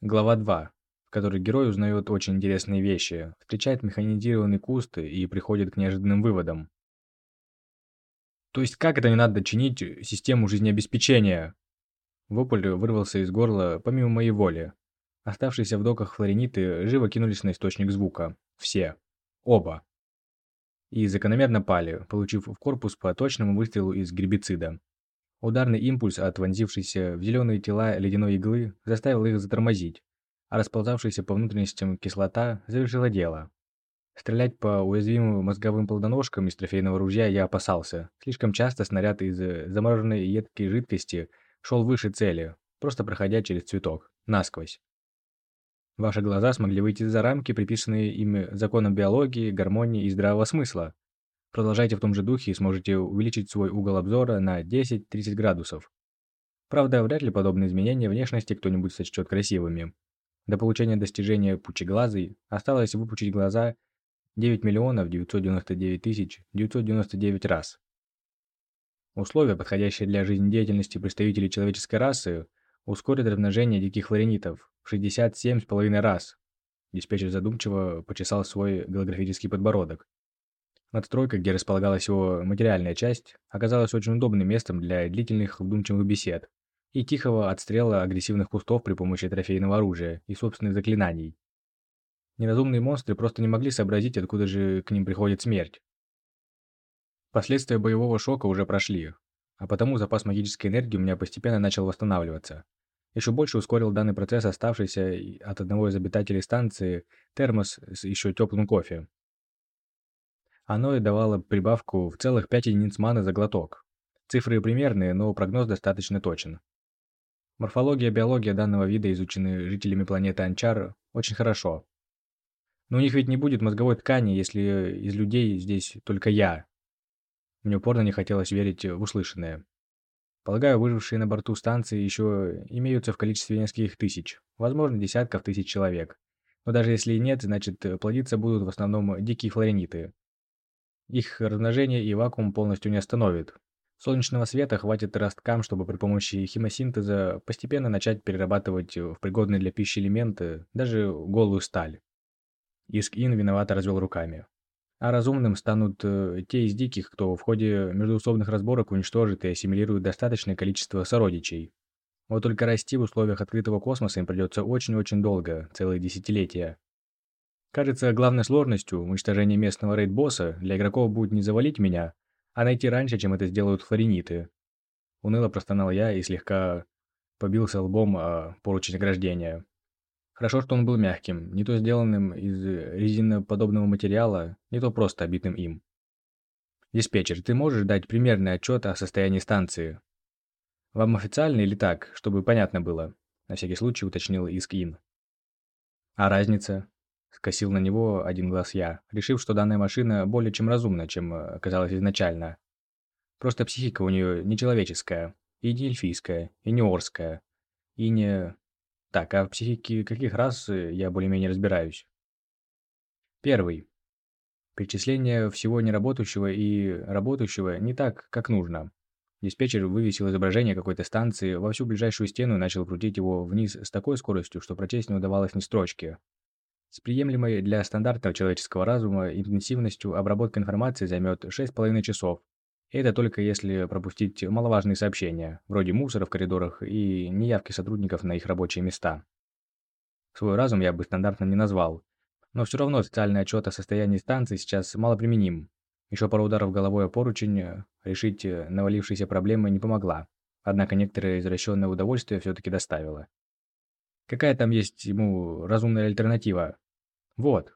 Глава 2, в которой герой узнает очень интересные вещи, встречает механизированный куст и приходит к неожиданным выводам. То есть как это не надо чинить систему жизнеобеспечения? Вопль вырвался из горла помимо моей воли. Оставшиеся в доках флориниты живо кинулись на источник звука. Все. Оба. И закономерно пали, получив в корпус по точному выстрелу из гербицида. Ударный импульс от вонзившейся в зеленые тела ледяной иглы заставил их затормозить, а расползавшаяся по внутренностям кислота завершила дело. Стрелять по уязвимым мозговым плодоножкам из трофейного ружья я опасался. Слишком часто снаряд из замороженной едкой жидкости шел выше цели, просто проходя через цветок, насквозь. Ваши глаза смогли выйти за рамки, приписанные ими законам биологии, гармонии и здравого смысла, Продолжайте в том же духе и сможете увеличить свой угол обзора на 10-30 градусов. Правда, вряд ли подобные изменения внешности кто-нибудь сочтет красивыми. До получения достижения пучеглазый осталось выпучить глаза 9 миллионов 999 тысяч 999 раз. Условия, подходящие для жизнедеятельности представителей человеческой расы, ускорят размножение диких флоренитов в 67,5 раз. Диспетчер задумчиво почесал свой голографический подбородок. Надстройка, где располагалась его материальная часть, оказалась очень удобным местом для длительных вдумчивых бесед и тихого отстрела агрессивных кустов при помощи трофейного оружия и собственных заклинаний. Неразумные монстры просто не могли сообразить, откуда же к ним приходит смерть. Последствия боевого шока уже прошли, а потому запас магической энергии у меня постепенно начал восстанавливаться. Еще больше ускорил данный процесс оставшийся от одного из обитателей станции термос с еще теплым кофе. Оно и давало прибавку в целых 5 единиц маны за глоток. Цифры примерные, но прогноз достаточно точен. Морфология и биология данного вида изучены жителями планеты Анчар очень хорошо. Но у них ведь не будет мозговой ткани, если из людей здесь только я. Мне упорно не хотелось верить в услышанное. Полагаю, выжившие на борту станции еще имеются в количестве нескольких тысяч, возможно, десятков тысяч человек. Но даже если и нет, значит, плодиться будут в основном дикие флорениты, их размножение и вакуум полностью не остановит. Солнечного света хватит росткам, чтобы при помощи химосинтеза постепенно начать перерабатывать в пригодные для пищи элементы даже голую сталь. Искин виновато развел руками. А разумным станут э, те из диких, кто в ходе междуусобных разборок уничтожит и ассимилирует достаточное количество сородичей. Вот только расти в условиях открытого космоса им придется очень-очень долго, целые десятилетия. Кажется, главной сложностью уничтожения местного рейд-босса для игроков будет не завалить меня, а найти раньше, чем это сделают флориниты. Уныло простонал я и слегка побился лбом о поручень ограждения. Хорошо, что он был мягким, не то сделанным из резиноподобного материала, не то просто обитым им. «Диспетчер, ты можешь дать примерный отчет о состоянии станции?» «Вам официально или так, чтобы понятно было?» На всякий случай уточнил Искин. «А разница?» Скосил на него один глаз я, решив, что данная машина более чем разумна, чем э, казалось изначально. Просто психика у нее не человеческая, и не эльфийская, и не орская, и не... Так, а в психике каких раз э, я более-менее разбираюсь? Первый. Перечисление всего неработающего и работающего не так, как нужно. Диспетчер вывесил изображение какой-то станции во всю ближайшую стену и начал крутить его вниз с такой скоростью, что прочесть не удавалось ни строчки. С приемлемой для стандартного человеческого разума интенсивностью обработка информации займет 6,5 часов. Это только если пропустить маловажные сообщения, вроде мусора в коридорах и неявки сотрудников на их рабочие места. Свой разум я бы стандартно не назвал, но все равно официальный отчет о состоянии станции сейчас малоприменим. Еще пару ударов головой о поручень решить навалившиеся проблемы не помогла, однако некоторое извращенное удовольствие все-таки доставило. Какая там есть ему разумная альтернатива? Вот.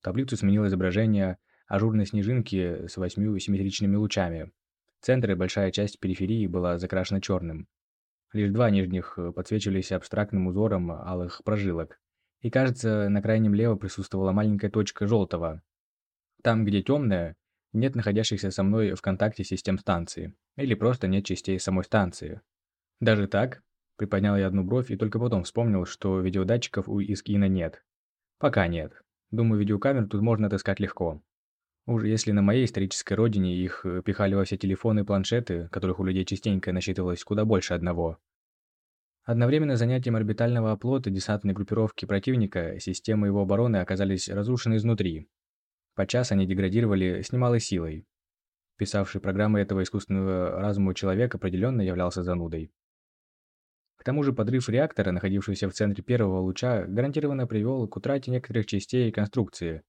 Таблицу сменило изображение ажурной снежинки с восьмью симметричными лучами. Центр и большая часть периферии была закрашена черным. Лишь два нижних подсвечивались абстрактным узором алых прожилок. И кажется, на крайнем лево присутствовала маленькая точка желтого. Там, где темная, нет находящихся со мной в контакте систем станции. Или просто нет частей самой станции. Даже так, Приподнял я одну бровь и только потом вспомнил, что видеодатчиков у Искина нет. Пока нет. Думаю, видеокамер тут можно отыскать легко. Уж если на моей исторической родине их э, пихали во все телефоны и планшеты, которых у людей частенько насчитывалось куда больше одного. Одновременно занятием орбитального оплота десантной группировки противника системы его обороны оказались разрушены изнутри. Подчас они деградировали с немалой силой. Писавший программы этого искусственного разума человек определенно являлся занудой. К тому же подрыв реактора, находившегося в центре первого луча, гарантированно привел к утрате некоторых частей конструкции.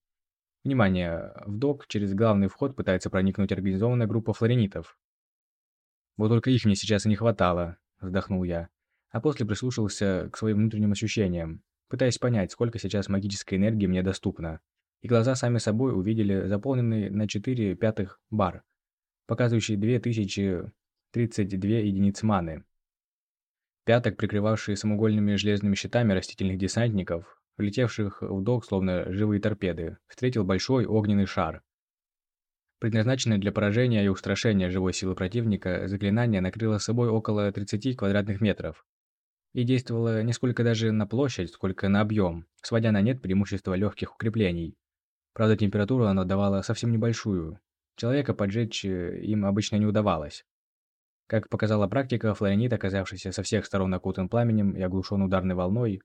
Внимание! В док через главный вход пытается проникнуть организованная группа флоренитов. «Вот только их мне сейчас и не хватало», – вздохнул я а после прислушался к своим внутренним ощущениям, пытаясь понять, сколько сейчас магической энергии мне доступно. И глаза сами собой увидели заполненный на 4 пятых бар, показывающий 2032 единиц маны. Пяток, прикрывавшие самоугольными железными щитами растительных десантников, влетевших в док словно живые торпеды, встретил большой огненный шар. Предназначенное для поражения и устрашения живой силы противника, заклинание накрыло собой около 30 квадратных метров, и действовала не сколько даже на площадь, сколько на объем, сводя на нет преимущество легких укреплений. Правда, температуру оно давало совсем небольшую. Человека поджечь э, им обычно не удавалось. Как показала практика, флоренит, оказавшийся со всех сторон окутан пламенем и оглушен ударной волной,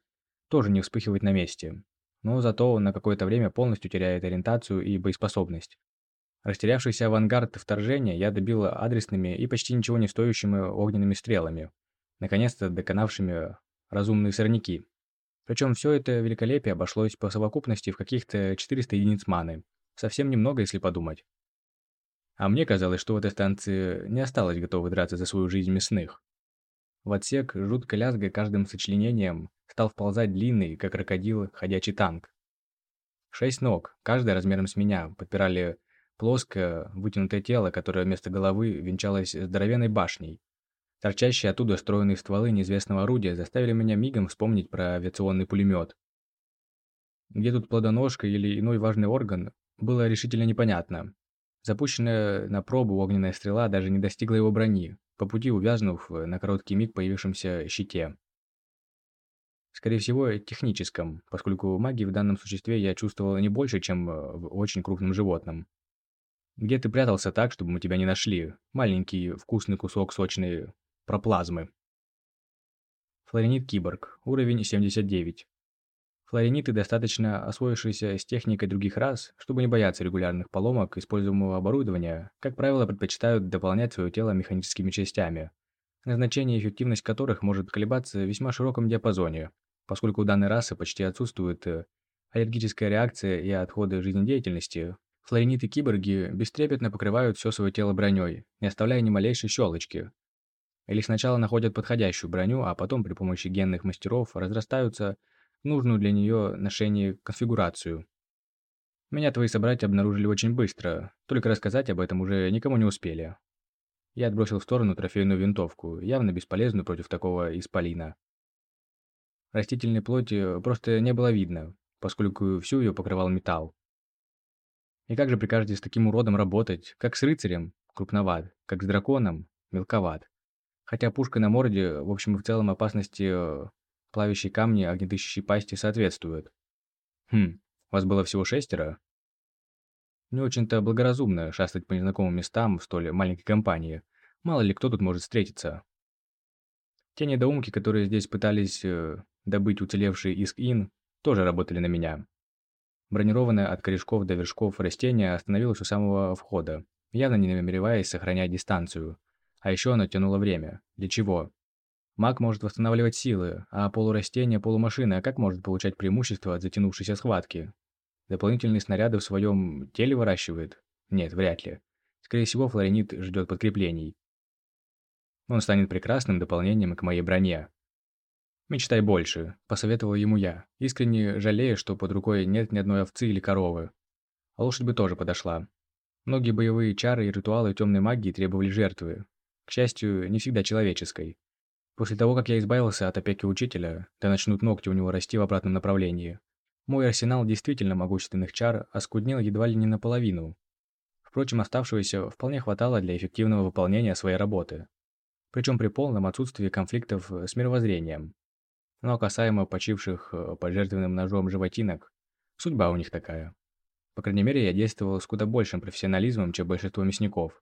тоже не вспыхивает на месте. Но зато он на какое-то время полностью теряет ориентацию и боеспособность. Растерявшийся авангард вторжения я добил адресными и почти ничего не стоящими огненными стрелами, наконец-то доконавшими разумные сорняки. Причем все это великолепие обошлось по совокупности в каких-то 400 единиц маны. Совсем немного, если подумать. А мне казалось, что в этой станции не осталось готовых драться за свою жизнь мясных. В отсек, жутко лязгая каждым сочленением, стал вползать длинный, как крокодил, ходячий танк. Шесть ног, каждая размером с меня, подпирали плоское, вытянутое тело, которое вместо головы венчалось здоровенной башней, Торчащие оттуда стройные стволы неизвестного орудия заставили меня мигом вспомнить про авиационный пулемет. Где тут плодоножка или иной важный орган, было решительно непонятно. Запущенная на пробу огненная стрела даже не достигла его брони, по пути увязнув на короткий миг появившемся щите. Скорее всего, техническом, поскольку магии в данном существе я чувствовал не больше, чем в очень крупном животном. Где ты прятался так, чтобы мы тебя не нашли? Маленький вкусный кусок сочной Проплазмы. Флоренит-киборг. Уровень 79. Флорениты, достаточно освоившиеся с техникой других рас, чтобы не бояться регулярных поломок используемого оборудования, как правило, предпочитают дополнять свое тело механическими частями, назначение и эффективность которых может колебаться в весьма широком диапазоне, поскольку у данной расы почти отсутствует э, аллергическая реакция и отходы жизнедеятельности, флорениты-киборги бестрепетно покрывают все свое тело броней, не оставляя ни малейшей щелочки, или сначала находят подходящую броню, а потом при помощи генных мастеров разрастаются нужную для нее ношение конфигурацию. Меня твои собратья обнаружили очень быстро, только рассказать об этом уже никому не успели. Я отбросил в сторону трофейную винтовку, явно бесполезную против такого исполина. Растительной плоти просто не было видно, поскольку всю ее покрывал металл. И как же прикажете с таким уродом работать, как с рыцарем, крупноват, как с драконом, мелковат. Хотя пушка на морде, в общем и в целом опасности плавящей камни огнедышащей пасти соответствует. Хм, вас было всего шестеро? Не очень-то благоразумно шастать по незнакомым местам в столь маленькой компании. Мало ли кто тут может встретиться. Те недоумки, которые здесь пытались э, добыть уцелевший Иск-Ин, тоже работали на меня. Бронированное от корешков до вершков растение остановилось у самого входа, явно не намереваясь сохранять дистанцию. А еще оно тянуло время. Для чего? Маг может восстанавливать силы, а полурастение, полумашина как может получать преимущество от затянувшейся схватки? Дополнительные снаряды в своем теле выращивает? Нет, вряд ли. Скорее всего, флоренит ждет подкреплений. Он станет прекрасным дополнением к моей броне. «Мечтай больше», – посоветовал ему я, искренне жалея, что под рукой нет ни одной овцы или коровы. А лошадь бы тоже подошла. Многие боевые чары и ритуалы темной магии требовали жертвы, к счастью, не всегда человеческой. После того, как я избавился от опеки учителя, да начнут ногти у него расти в обратном направлении, мой арсенал действительно могущественных чар оскуднел едва ли не наполовину. Впрочем, оставшегося вполне хватало для эффективного выполнения своей работы. Причем при полном отсутствии конфликтов с мировоззрением. Но касаемо почивших э, под жертвенным ножом животинок, судьба у них такая. По крайней мере, я действовал с куда большим профессионализмом, чем большинство мясников.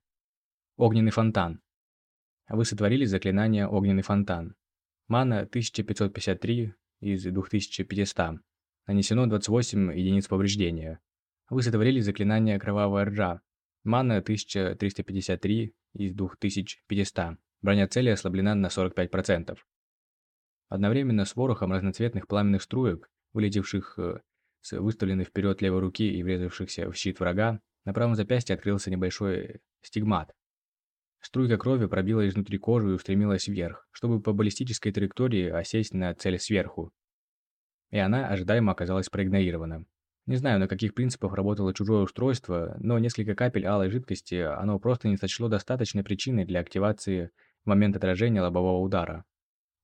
Огненный фонтан. Вы сотворили заклинание «Огненный фонтан». Мана 1553 из 2500. Нанесено 28 единиц повреждения. Вы сотворили заклинание «Кровавая ржа». Мана 1353 из 2500. Броня цели ослаблена на 45%. Одновременно с ворохом разноцветных пламенных струек, вылетевших э, с выставленной вперед левой руки и врезавшихся в щит врага, на правом запястье открылся небольшой стигмат. Струйка крови пробила изнутри кожу и устремилась вверх, чтобы по баллистической траектории осесть на цель сверху. И она ожидаемо оказалась проигнорирована. Не знаю, на каких принципах работало чужое устройство, но несколько капель алой жидкости оно просто не сочло достаточной причиной для активации в момент отражения лобового удара.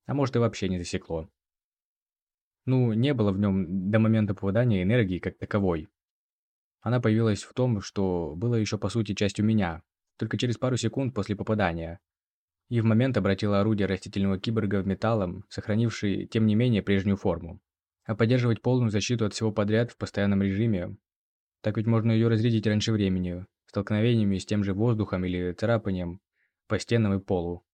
А может и вообще не засекло. Ну, не было в нем до момента попадания энергии как таковой. Она появилась в том, что было еще по сути частью меня, только через пару секунд после попадания. И в момент обратила орудие растительного киборга в металлом, сохранивший, тем не менее, прежнюю форму. А поддерживать полную защиту от всего подряд в постоянном режиме, так ведь можно ее разрядить раньше времени, столкновениями с тем же воздухом или царапанием по стенам и полу.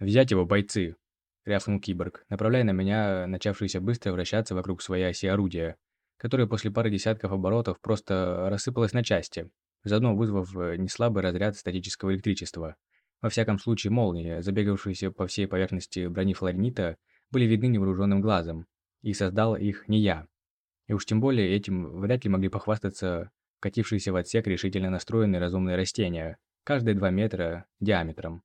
«Взять его, бойцы!» – рявкнул киборг, направляя на меня начавшееся быстро вращаться вокруг своей оси орудия, которое после пары десятков оборотов просто рассыпалось на части, заодно вызвав неслабый разряд статического электричества. Во всяком случае, молнии, забегавшиеся по всей поверхности брони флоринита, были видны невооруженным глазом, и создал их не я. И уж тем более этим вряд ли могли похвастаться катившиеся в отсек решительно настроенные разумные растения, каждые 2 метра диаметром.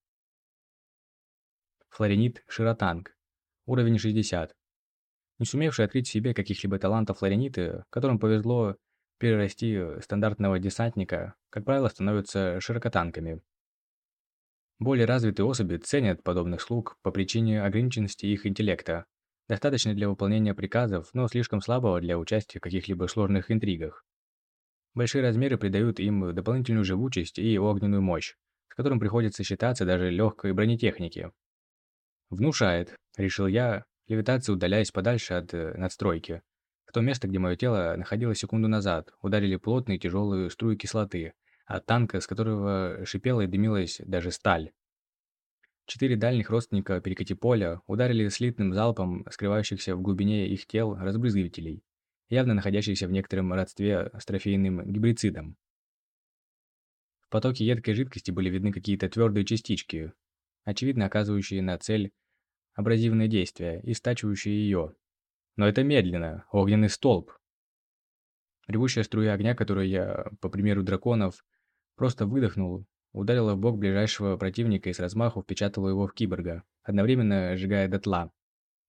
Флоренит Широтанг. Уровень 60. Не сумевший открыть в себе каких-либо талантов флорениты, которым повезло перерасти стандартного десантника, как правило, становятся широкотанками. Более развитые особи ценят подобных слуг по причине ограниченности их интеллекта, достаточно для выполнения приказов, но слишком слабого для участия в каких-либо сложных интригах. Большие размеры придают им дополнительную живучесть и огненную мощь, с которым приходится считаться даже легкой бронетехнике. «Внушает», — решил я, левитацией удаляясь подальше от э, надстройки. То место, где мое тело находилось секунду назад, ударили плотные тяжелые струи кислоты, от танка, с которого шипела и дымилась даже сталь. Четыре дальних родственника перекати-поля ударили слитным залпом скрывающихся в глубине их тел разбрызгивателей, явно находящихся в некотором родстве с трофейным гибрицидом. В потоке едкой жидкости были видны какие-то твердые частички, очевидно оказывающие на цель абразивное действие и стачивающие ее. Но это медленно, огненный столб. Ревущая струя огня, которую я, по примеру драконов, Просто выдохнул, ударила в бок ближайшего противника и с размаху впечатала его в киборга, одновременно сжигая дотла.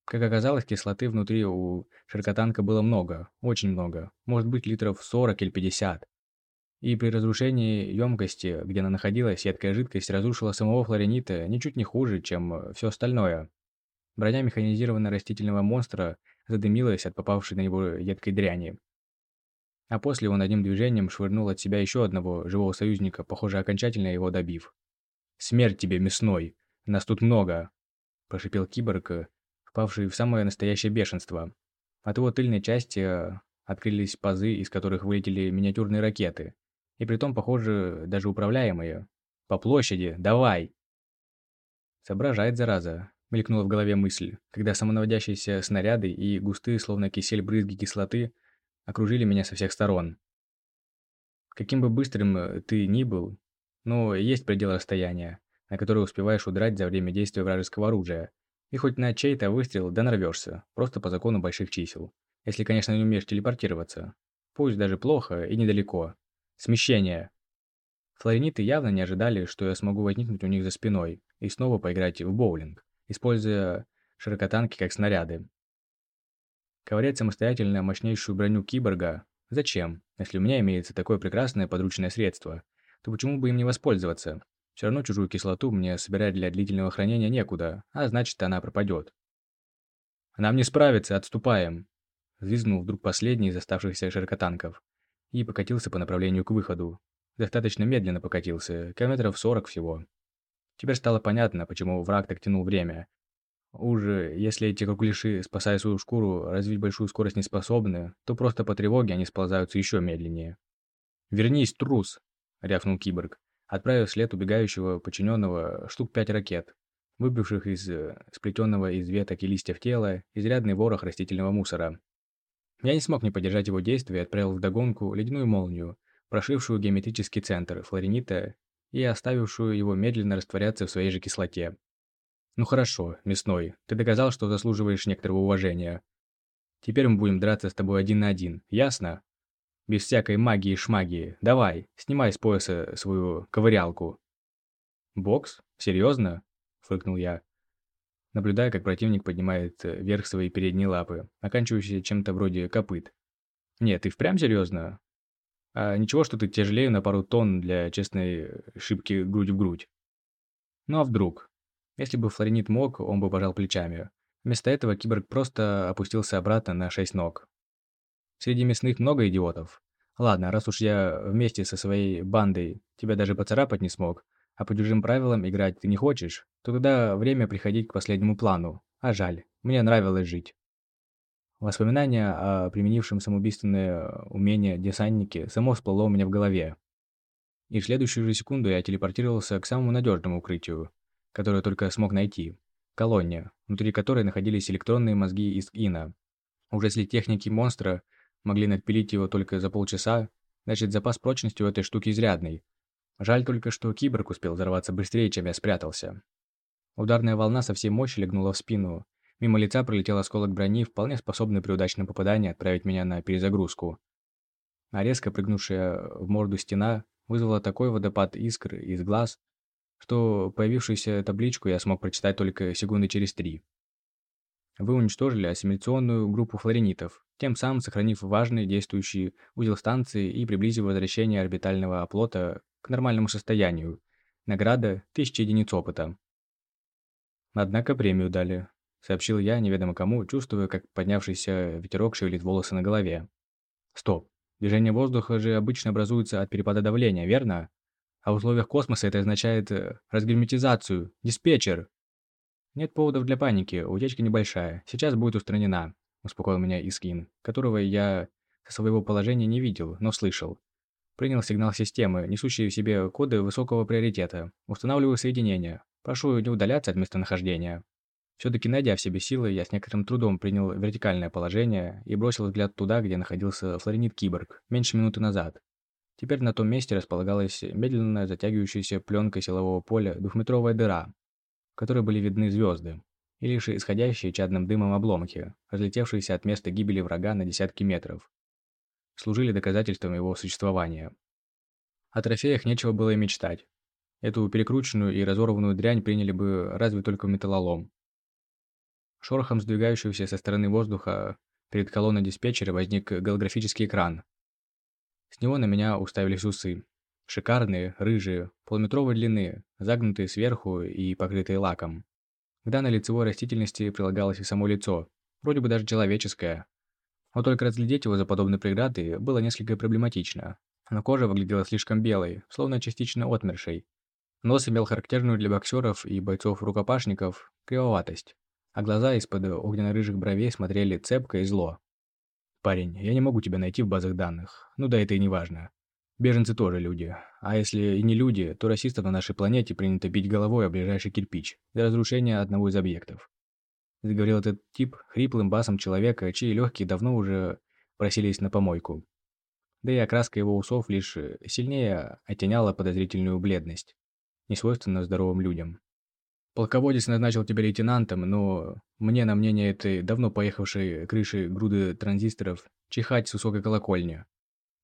Как оказалось, кислоты внутри у ширкотанка было много, очень много, может быть литров 40 или 50. И при разрушении емкости, где она находилась, едкая жидкость разрушила самого флоренита ничуть не хуже, чем все остальное. Броня механизированного растительного монстра задымилась от попавшей на него едкой дряни. А после он одним движением швырнул от себя еще одного живого союзника, похоже, окончательно его добив. «Смерть тебе, мясной! Нас тут много!» – прошипел киборг, впавший в самое настоящее бешенство. От его тыльной части э, открылись пазы, из которых вылетели миниатюрные ракеты. И притом, похоже, даже управляемые. «По площади! Давай!» «Соображает, зараза!» – мелькнула в голове мысль, когда самонаводящиеся снаряды и густые, словно кисель брызги кислоты – окружили меня со всех сторон. Каким бы быстрым э, ты ни был, но есть предел расстояния, на который успеваешь удрать за время действия вражеского оружия. И хоть на чей-то выстрел да нарвешься, просто по закону больших чисел. Если, конечно, не умеешь телепортироваться. Пусть даже плохо и недалеко. Смещение. Флориниты явно не ожидали, что я смогу возникнуть у них за спиной и снова поиграть в боулинг, используя широкотанки как снаряды. Ковырять самостоятельно мощнейшую броню киборга? Зачем? Если у меня имеется такое прекрасное подручное средство, то почему бы им не воспользоваться? Все равно чужую кислоту мне собирать для длительного хранения некуда, а значит она пропадет. «Нам не справиться, отступаем!» Взвизгнул вдруг последний из оставшихся широкотанков и покатился по направлению к выходу. Достаточно медленно покатился, километров сорок всего. Теперь стало понятно, почему враг так тянул время, уже, если эти кругляши, спасая свою шкуру, развить большую скорость не способны, то просто по тревоге они сползаются еще медленнее. «Вернись, трус!» – рявкнул киборг, отправив след убегающего подчиненного штук пять ракет. выбивших из э, сплетенного из веток и листьев тела изрядный ворох растительного мусора. Я не смог не поддержать его действия и отправил вдогонку ледяную молнию, прошившую геометрический центр флоренита и оставившую его медленно растворяться в своей же кислоте. «Ну хорошо, мясной, ты доказал, что заслуживаешь некоторого уважения. Теперь мы будем драться с тобой один на один, ясно? Без всякой магии и шмагии. Давай, снимай с пояса свою ковырялку». «Бокс? Серьезно?» – фыркнул я, наблюдая, как противник поднимает э, вверх свои передние лапы, оканчивающиеся чем-то вроде копыт. «Нет, ты впрямь серьезно? А ничего, что ты тяжелее на пару тонн для честной шибки грудь в грудь. Ну а вдруг? Если бы Флоренит мог, он бы пожал плечами. Вместо этого киборг просто опустился обратно на шесть ног. Среди мясных много идиотов. Ладно, раз уж я вместе со своей бандой тебя даже поцарапать не смог, а по чужим правилам играть ты не хочешь, то тогда время приходить к последнему плану. А жаль, мне нравилось жить. Воспоминание о применившем самоубийственное умение десантнике само всплыло у меня в голове. И в следующую же секунду я телепортировался к самому надежному укрытию, которое только смог найти. Колония, внутри которой находились электронные мозги из Ина. Уже если техники монстра могли надпилить его только за полчаса, значит запас прочности у этой штуки изрядный. Жаль только, что киборг успел взорваться быстрее, чем я спрятался. Ударная волна со всей мощи легнула в спину, Мимо лица пролетел осколок брони, вполне способный при удачном попадании отправить меня на перезагрузку. А резко прыгнувшая в морду стена вызвала такой водопад искр из глаз, что появившуюся табличку я смог прочитать только секунды через три. Вы уничтожили ассимиляционную группу флоренитов, тем самым сохранив важный действующий узел станции и приблизив возвращение орбитального оплота к нормальному состоянию. Награда – 1000 единиц опыта. Однако премию дали сообщил я неведомо кому, чувствуя, как поднявшийся ветерок шевелит волосы на голове. Стоп. Движение воздуха же обычно образуется от перепада давления, верно? А в условиях космоса это означает э, разгерметизацию. Диспетчер. Нет поводов для паники, утечка небольшая. Сейчас будет устранена, успокоил меня Искин, которого я со своего положения не видел, но слышал. Принял сигнал системы, несущий в себе коды высокого приоритета. Устанавливаю соединение. Прошу не удаляться от местонахождения. Все-таки найдя в себе силы, я с некоторым трудом принял вертикальное положение и бросил взгляд туда, где находился флоренит-киборг, меньше минуты назад. Теперь на том месте располагалась медленно затягивающаяся пленкой силового поля двухметровая дыра, в которой были видны звезды, и лишь исходящие чадным дымом обломки, разлетевшиеся от места гибели врага на десятки метров, служили доказательством его существования. О трофеях нечего было и мечтать. Эту перекрученную и разорванную дрянь приняли бы разве только металлолом. Шорохом сдвигающегося со стороны воздуха перед колонной диспетчера возник голографический экран. С него на меня уставились усы. Шикарные, рыжие, полуметровой длины, загнутые сверху и покрытые лаком. К данной лицевой растительности прилагалось и само лицо, вроде бы даже человеческое. Но только разглядеть его за подобной преградой было несколько проблематично. Но кожа выглядела слишком белой, словно частично отмершей. Нос имел характерную для боксеров и бойцов-рукопашников кривоватость а глаза из-под огненно-рыжих бровей смотрели цепко и зло. «Парень, я не могу тебя найти в базах данных. Ну да это и не важно. Беженцы тоже люди. А если и не люди, то расистов на нашей планете принято бить головой о ближайший кирпич для разрушения одного из объектов. Заговорил этот тип хриплым басом человека, чьи легкие давно уже просились на помойку. Да и окраска его усов лишь сильнее оттеняла подозрительную бледность, несвойственную здоровым людям. Полководец назначил тебя лейтенантом, но мне на мнение этой давно поехавшей крыши груды транзисторов чихать с высокой колокольни.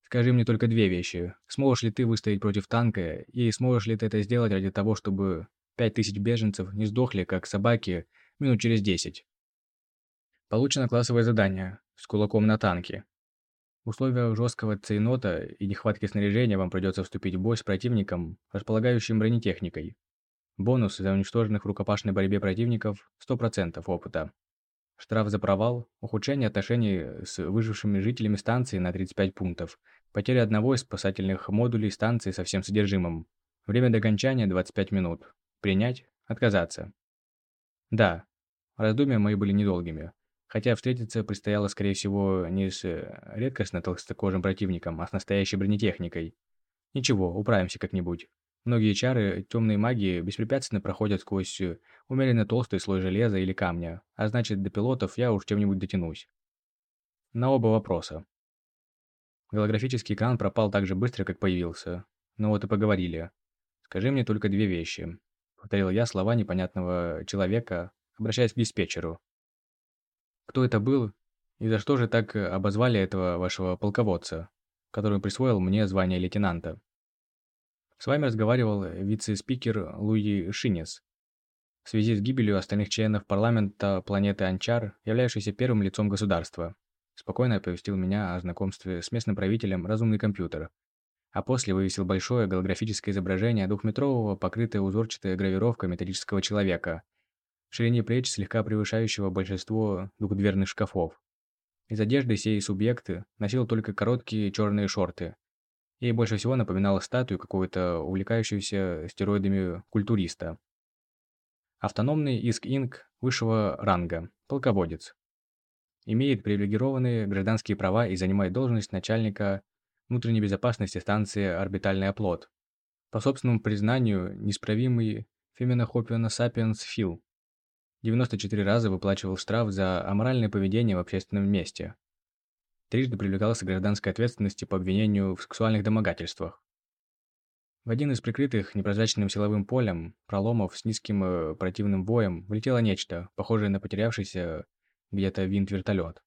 Скажи мне только две вещи. Сможешь ли ты выстоять против танка, и сможешь ли ты это сделать ради того, чтобы пять тысяч беженцев не сдохли, как собаки, минут через десять? Получено классовое задание с кулаком на танке. В условиях жесткого цейнота и нехватки снаряжения вам придется вступить в бой с противником, располагающим бронетехникой. Бонус за уничтоженных в рукопашной борьбе противников 100% опыта. Штраф за провал, ухудшение отношений с выжившими жителями станции на 35 пунктов, потеря одного из спасательных модулей станции со всем содержимым. Время до окончания 25 минут. Принять, отказаться. Да, раздумья мои были недолгими. Хотя встретиться предстояло, скорее всего, не с редкостно толстокожим противником, а с настоящей бронетехникой. Ничего, управимся как-нибудь. Многие чары темной магии беспрепятственно проходят сквозь э, умеренно толстый слой железа или камня, а значит, до пилотов я уж чем-нибудь дотянусь. На оба вопроса. Голографический экран пропал так же быстро, как появился. Ну вот и поговорили. Скажи мне только две вещи. Повторил я слова непонятного человека, обращаясь к диспетчеру. Кто это был и за что же так обозвали этого вашего полководца, который присвоил мне звание лейтенанта? С вами разговаривал вице-спикер Луи Шинес. В связи с гибелью остальных членов парламента планеты Анчар, являющийся первым лицом государства, спокойно оповестил меня о знакомстве с местным правителем разумный компьютер. А после вывесил большое голографическое изображение двухметрового, покрытое узорчатой гравировкой металлического человека, в ширине плеч слегка превышающего большинство двухдверных шкафов. Из одежды сей субъекты носил только короткие черные шорты, Ей больше всего напоминала статую какого-то увлекающегося стероидами культуриста. Автономный Иск-Инк высшего ранга, полководец. Имеет привилегированные гражданские права и занимает должность начальника внутренней безопасности станции «Орбитальный оплот». По собственному признанию, неисправимый Феминохопиона Сапиенс Фил 94 раза выплачивал штраф за аморальное поведение в общественном месте трижды привлекался к гражданской ответственности по обвинению в сексуальных домогательствах. В один из прикрытых непрозрачным силовым полем проломов с низким э, противным воем влетело нечто, похожее на потерявшийся где-то винт-вертолет.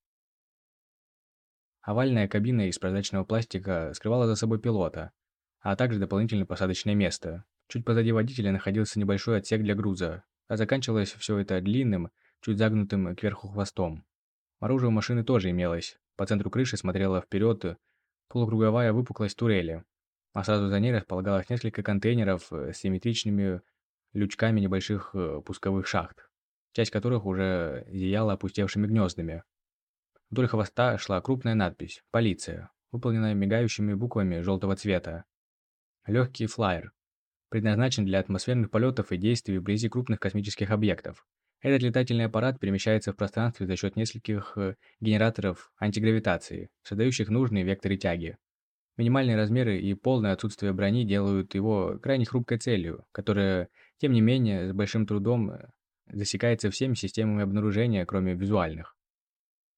Овальная кабина из прозрачного пластика скрывала за собой пилота, а также дополнительное посадочное место. Чуть позади водителя находился небольшой отсек для груза, а заканчивалось все это длинным, чуть загнутым кверху хвостом. Оружие у машины тоже имелось, по центру крыши смотрела вперед полукруговая выпуклость турели, а сразу за ней располагалось несколько контейнеров с симметричными лючками небольших э, пусковых шахт, часть которых уже зияла опустевшими гнездами. Вдоль хвоста шла крупная надпись «Полиция», выполненная мигающими буквами желтого цвета. Легкий флайер. Предназначен для атмосферных полетов и действий вблизи крупных космических объектов. Этот летательный аппарат перемещается в пространстве за счет нескольких э, генераторов антигравитации, создающих нужные векторы тяги. Минимальные размеры и полное отсутствие брони делают его крайне хрупкой целью, которая, тем не менее, с большим трудом э, засекается всеми системами обнаружения, кроме визуальных.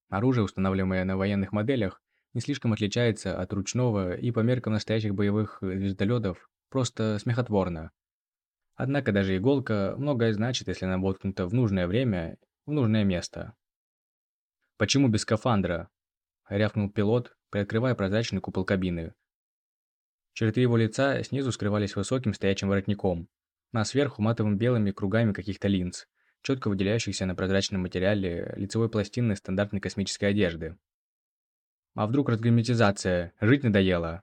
Оружие, устанавливаемое на военных моделях, не слишком отличается от ручного и по меркам настоящих боевых э, звездолетов просто смехотворно. Однако даже иголка многое значит, если она воткнута в нужное время, в нужное место. «Почему без скафандра?» – рявкнул пилот, приоткрывая прозрачный купол кабины. Черты его лица снизу скрывались высоким стоячим воротником, а сверху матовым белыми кругами каких-то линз, четко выделяющихся на прозрачном материале лицевой пластины стандартной космической одежды. «А вдруг разгерметизация? Жить надоело?»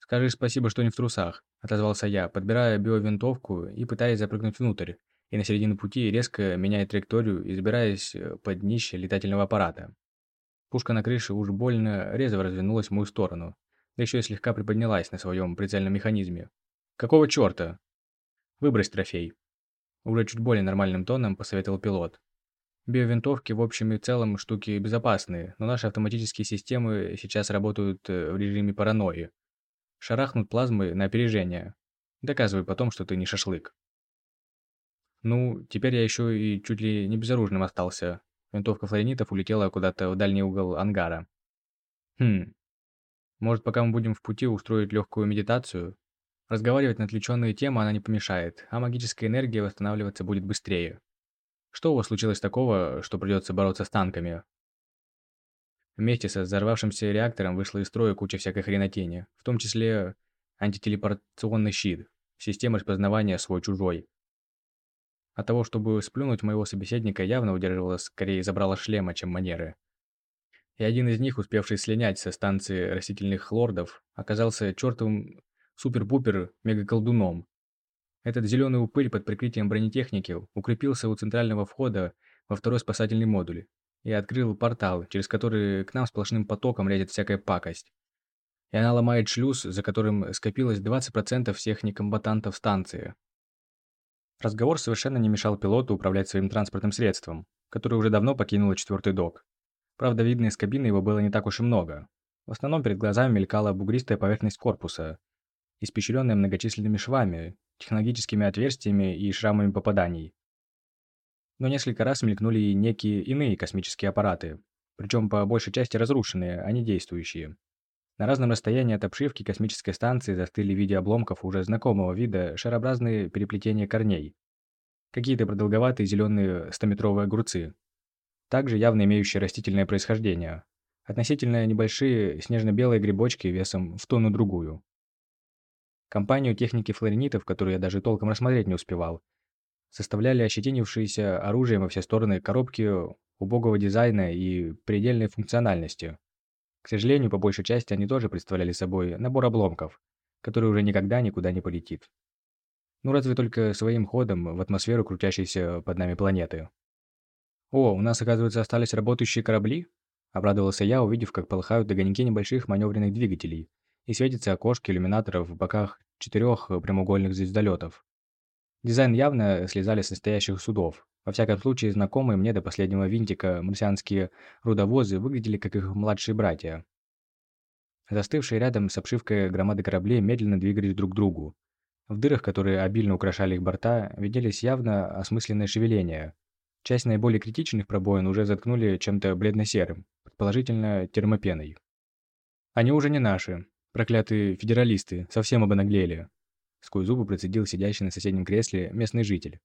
«Скажи спасибо, что не в трусах», – отозвался я, подбирая биовинтовку и пытаясь запрыгнуть внутрь, и на середину пути резко меняя траекторию и забираясь э, под днище летательного аппарата. Пушка на крыше уж больно резво развернулась в мою сторону, да еще и слегка приподнялась на своем прицельном механизме. «Какого черта?» «Выбрось трофей». Уже чуть более нормальным тоном посоветовал пилот. Биовинтовки в общем и целом штуки безопасные, но наши автоматические системы сейчас работают э, в режиме паранойи, шарахнут плазмой на опережение. Доказывай потом, что ты не шашлык. Ну, теперь я еще и чуть ли не безоружным остался. Винтовка флоренитов улетела куда-то в дальний угол ангара. Хм. Может, пока мы будем в пути устроить легкую медитацию? Разговаривать на отвлеченные темы она не помешает, а магическая энергия восстанавливаться будет быстрее. Что у вас случилось такого, что придется бороться с танками? Вместе со взорвавшимся реактором вышла из строя куча всякой хренотени, в том числе антителепортационный щит, система распознавания свой-чужой. От того, чтобы сплюнуть моего собеседника, явно удерживала скорее забрала шлема, чем манеры. И один из них, успевший слинять со станции растительных лордов, оказался чертовым супер-пупер мегаколдуном. Этот зеленый упырь под прикрытием бронетехники укрепился у центрального входа во второй спасательный модуль и открыл портал, через который к нам сплошным потоком лезет всякая пакость. И она ломает шлюз, за которым скопилось 20% всех некомбатантов станции. Разговор совершенно не мешал пилоту управлять своим транспортным средством, которое уже давно покинуло четвертый док. Правда, видно из кабины его было не так уж и много. В основном перед глазами мелькала бугристая поверхность корпуса, испещренная многочисленными швами, технологическими отверстиями и шрамами попаданий. Но несколько раз мелькнули и некие иные космические аппараты, причем по большей части разрушенные, а не действующие. На разном расстоянии от обшивки космической станции застыли в виде обломков уже знакомого вида шарообразные переплетения корней. Какие-то продолговатые зеленые стометровые огурцы. Также явно имеющие растительное происхождение. Относительно небольшие снежно-белые грибочки весом в тонну-другую. Компанию техники флоренитов, которую я даже толком рассмотреть не успевал, составляли ощетинившиеся оружием во все стороны коробки убогого дизайна и предельной функциональности. К сожалению, по большей части они тоже представляли собой набор обломков, который уже никогда никуда не полетит. Ну разве только своим ходом в атмосферу крутящейся под нами планеты. «О, у нас, оказывается, остались работающие корабли?» Обрадовался я, увидев, как полыхают огоньки небольших маневренных двигателей и светятся окошки иллюминаторов в боках четырех прямоугольных звездолетов. Дизайн явно слезали с настоящих судов. Во всяком случае, знакомые мне до последнего винтика марсианские рудовозы выглядели как их младшие братья. Застывшие рядом с обшивкой громады кораблей медленно двигались друг к другу. В дырах, которые обильно украшали их борта, виделись явно осмысленные шевеления. Часть наиболее критичных пробоин уже заткнули чем-то бледно-серым, предположительно термопеной. Они уже не наши. Проклятые федералисты совсем обнаглели. Сквозь зубы процедил сидящий на соседнем кресле местный житель.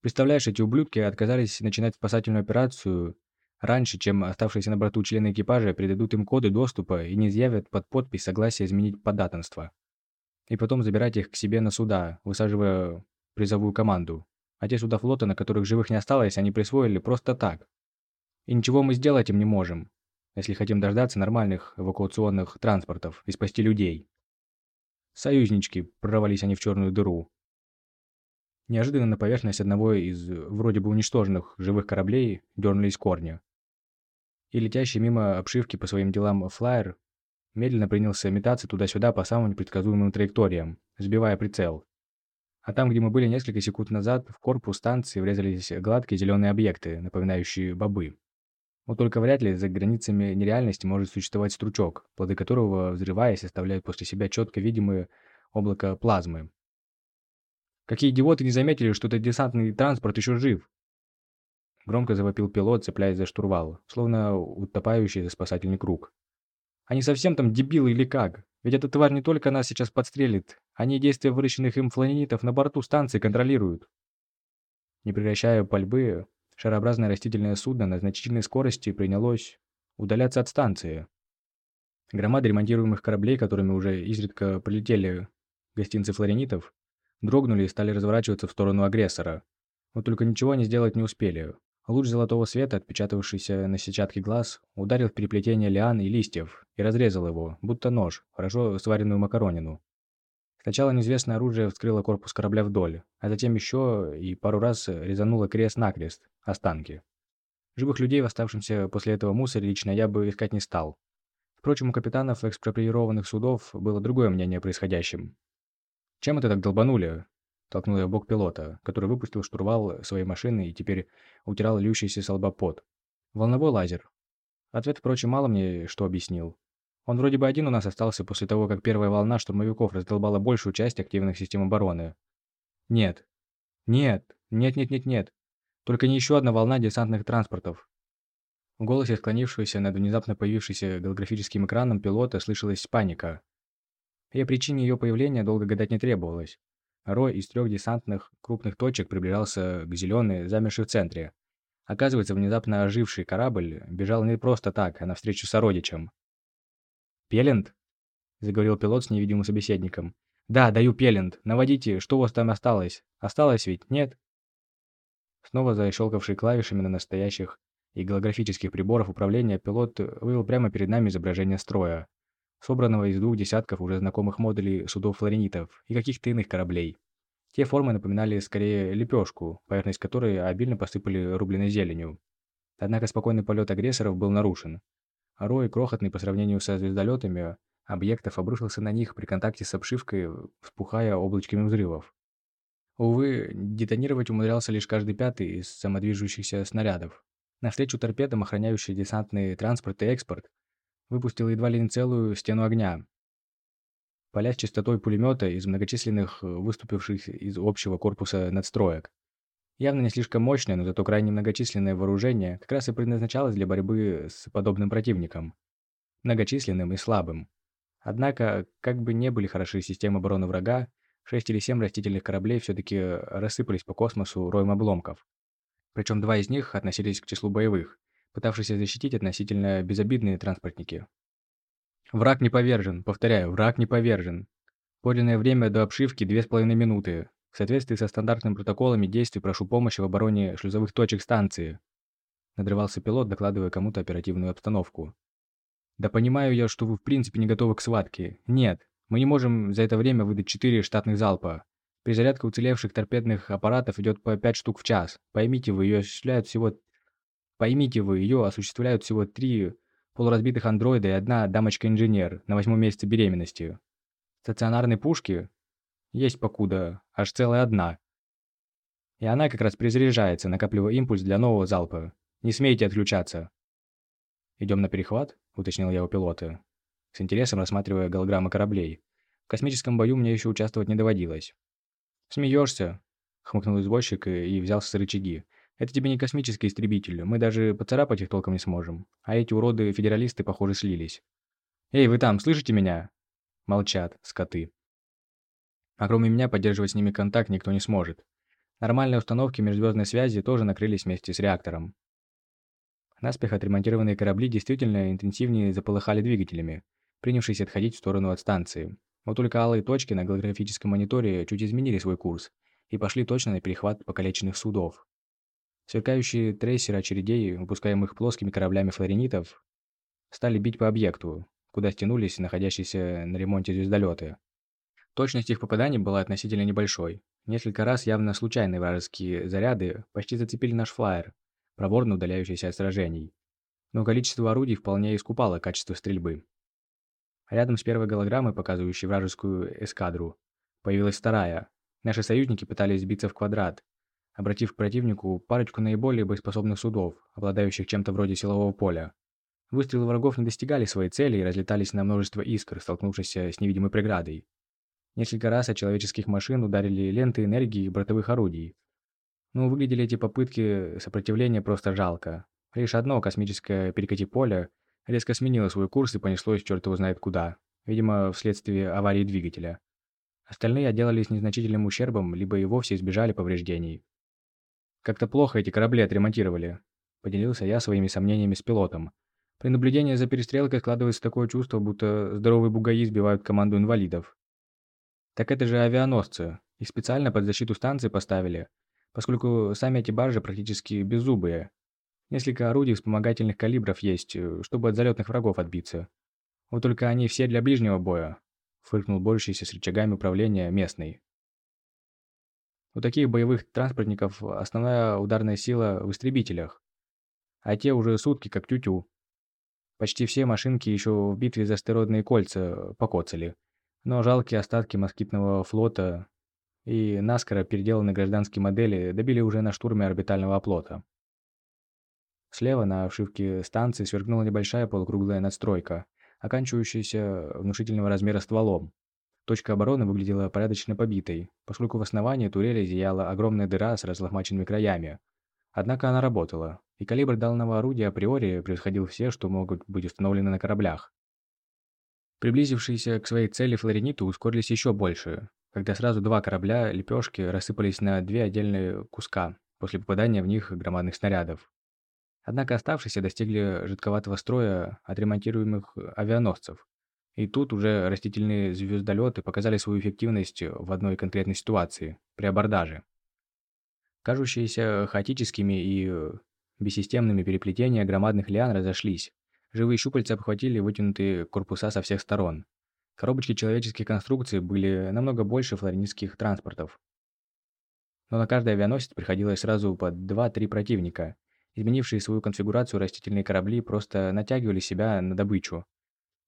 Представляешь, эти ублюдки отказались начинать спасательную операцию раньше, чем оставшиеся на борту члены экипажа передадут им коды доступа и не изъявят под подпись согласия изменить поддатанство. И потом забирать их к себе на суда, высаживая призовую команду. А те суда флота, на которых живых не осталось, они присвоили просто так. И ничего мы сделать им не можем, если хотим дождаться нормальных эвакуационных транспортов и спасти людей. Союзнички, прорвались они в черную дыру. Неожиданно на поверхность одного из вроде бы уничтоженных живых кораблей дернулись корни. И летящий мимо обшивки по своим делам флайер медленно принялся метаться туда-сюда по самым непредсказуемым траекториям, сбивая прицел. А там, где мы были несколько секунд назад, в корпус станции врезались гладкие зеленые объекты, напоминающие бобы. Вот только вряд ли за границами нереальности может существовать стручок, плоды которого, взрываясь, оставляют после себя четко видимые облако плазмы. Какие идиоты не заметили, что этот десантный транспорт еще жив? Громко завопил пилот, цепляясь за штурвал, словно утопающий за спасательный круг. Они совсем там дебилы или как? Ведь эта тварь не только нас сейчас подстрелит, они действия выращенных им фланинитов на борту станции контролируют. Не прекращая пальбы, шарообразное растительное судно на значительной скорости принялось удаляться от станции. Громады ремонтируемых кораблей, которыми уже изредка прилетели гостинцы флоренитов, дрогнули и стали разворачиваться в сторону агрессора. Вот только ничего они сделать не успели. Луч золотого света, отпечатавшийся на сетчатке глаз, ударил в переплетение лиан и листьев и разрезал его, будто нож, хорошо сваренную макаронину. Сначала неизвестное оружие вскрыло корпус корабля вдоль, а затем еще и пару раз резануло крест-накрест, останки. Живых людей в оставшемся после этого мусоре лично я бы искать не стал. Впрочем, у капитанов экспроприированных судов было другое мнение о происходящем. «Чем это так долбанули?» Толкнул я в бок пилота, который выпустил штурвал своей машины и теперь утирал льющийся с лба пот. Волновой лазер. Ответ, впрочем, мало мне что объяснил. Он вроде бы один у нас остался после того, как первая волна штурмовиков раздолбала большую часть активных систем обороны. Нет. Нет. Нет, нет, нет, нет. Только не еще одна волна десантных транспортов. В голосе склонившегося над внезапно появившимся голографическим экраном пилота слышалась паника. И о причине ее появления долго гадать не требовалось. Рой из трех десантных крупных точек приближался к зеленой, замершей в центре. Оказывается, внезапно оживший корабль бежал не просто так, а навстречу сородичам. «Пелент?» – заговорил пилот с невидимым собеседником. «Да, даю пелент. Наводите, что у вас там осталось? Осталось ведь, нет?» Снова защелкавший клавишами на настоящих и голографических приборов управления, пилот вывел прямо перед нами изображение строя собранного из двух десятков уже знакомых модулей судов флоренитов и каких-то иных кораблей. Те формы напоминали скорее лепешку, поверхность которой обильно посыпали рубленой зеленью. Однако спокойный полет агрессоров был нарушен. Рой, крохотный по сравнению со звездолетами, объектов обрушился на них при контакте с обшивкой, вспухая облачками взрывов. Увы, детонировать умудрялся лишь каждый пятый из самодвижущихся снарядов. Навстречу торпедам, охраняющие десантный транспорт и экспорт, выпустил едва ли не целую стену огня. поля частотой пулемета из многочисленных выступивших из общего корпуса надстроек. Явно не слишком мощное, но зато крайне многочисленное вооружение как раз и предназначалось для борьбы с подобным противником. Многочисленным и слабым. Однако, как бы не были хороши системы обороны врага, шесть или семь растительных кораблей все-таки рассыпались по космосу роем обломков. Причем два из них относились к числу боевых, пытавшихся защитить относительно безобидные транспортники. Враг не повержен, повторяю, враг не повержен. Подлинное время до обшивки две с половиной минуты. В соответствии со стандартными протоколами действий прошу помощи в обороне шлюзовых точек станции. Надрывался пилот, докладывая кому-то оперативную обстановку. Да понимаю я, что вы в принципе не готовы к схватке. Нет, мы не можем за это время выдать четыре штатных залпа. Перезарядка уцелевших торпедных аппаратов идет по 5 штук в час. Поймите вы, ее осуществляют всего... Поймите вы, ее осуществляют всего три полуразбитых андроида и одна дамочка-инженер на восьмом месяце беременности. Стационарные пушки есть покуда, аж целая одна. И она как раз перезаряжается, накапливая импульс для нового залпа. Не смейте отключаться. «Идем на перехват?» – уточнил я у пилота. С интересом рассматривая голограммы кораблей. В космическом бою мне еще участвовать не доводилось. «Смеешься?» — хмыкнул извозчик и взялся за рычаги. «Это тебе не космический истребитель, мы даже поцарапать их толком не сможем. А эти уроды-федералисты, похоже, слились». «Эй, вы там, слышите меня?» Молчат, скоты. А кроме меня поддерживать с ними контакт никто не сможет. Нормальные установки межзвездной связи тоже накрылись вместе с реактором. Наспех отремонтированные корабли действительно интенсивнее заполыхали двигателями, принявшись отходить в сторону от станции. Вот только алые точки на голографическом мониторе чуть изменили свой курс и пошли точно на перехват покалеченных судов. Сверкающие трейсеры очередей, выпускаемых плоскими кораблями флоренитов, стали бить по объекту, куда стянулись находящиеся на ремонте звездолеты. Точность их попаданий была относительно небольшой. Несколько раз явно случайные вражеские заряды почти зацепили наш флайер, проворно удаляющийся от сражений. Но количество орудий вполне искупало качество стрельбы. Рядом с первой голограммой, показывающей вражескую эскадру, появилась вторая. Наши союзники пытались сбиться в квадрат, обратив к противнику парочку наиболее боеспособных судов, обладающих чем-то вроде силового поля. Выстрелы врагов не достигали своей цели и разлетались на множество искр, столкнувшись с невидимой преградой. Несколько раз от человеческих машин ударили ленты энергии бортовых орудий. Но выглядели эти попытки сопротивления просто жалко. Лишь одно космическое перекати поле резко сменило свой курс и понеслось черт его знает куда, видимо, вследствие аварии двигателя. Остальные отделались незначительным ущербом, либо и вовсе избежали повреждений. «Как-то плохо эти корабли отремонтировали», – поделился я своими сомнениями с пилотом. При наблюдении за перестрелкой складывается такое чувство, будто здоровые бугаи сбивают команду инвалидов. Так это же авианосцы. Их специально под защиту станции поставили, поскольку сами эти баржи практически беззубые, Несколько орудий вспомогательных калибров есть, э, чтобы от залетных врагов отбиться. Вот только они все для ближнего боя», — фыркнул борющийся с рычагами управления местный. У таких боевых транспортников основная ударная сила в истребителях, а те уже сутки как тютю. Почти все машинки еще в битве за астероидные кольца покоцали, но жалкие остатки москитного флота и наскоро переделанные гражданские модели добили уже на штурме орбитального оплота. Слева на обшивке станции сверкнула небольшая полукруглая надстройка, оканчивающаяся внушительного размера стволом. Точка обороны выглядела порядочно побитой, поскольку в основании турели зияла огромная дыра с разлохмаченными краями. Однако она работала, и калибр данного орудия априори превосходил все, что могут быть установлены на кораблях. Приблизившиеся к своей цели флорениты ускорились еще больше, когда сразу два корабля лепешки рассыпались на две отдельные куска после попадания в них громадных снарядов. Однако оставшиеся достигли жидковатого строя отремонтируемых авианосцев. И тут уже растительные звездолеты показали свою эффективность в одной конкретной ситуации – при абордаже. Кажущиеся хаотическими и бессистемными переплетения громадных лиан разошлись. Живые щупальца обхватили вытянутые корпуса со всех сторон. Коробочки человеческих конструкций были намного больше флоренистских транспортов. Но на каждый авианосец приходилось сразу по 2-3 противника, Изменившие свою конфигурацию растительные корабли просто натягивали себя на добычу.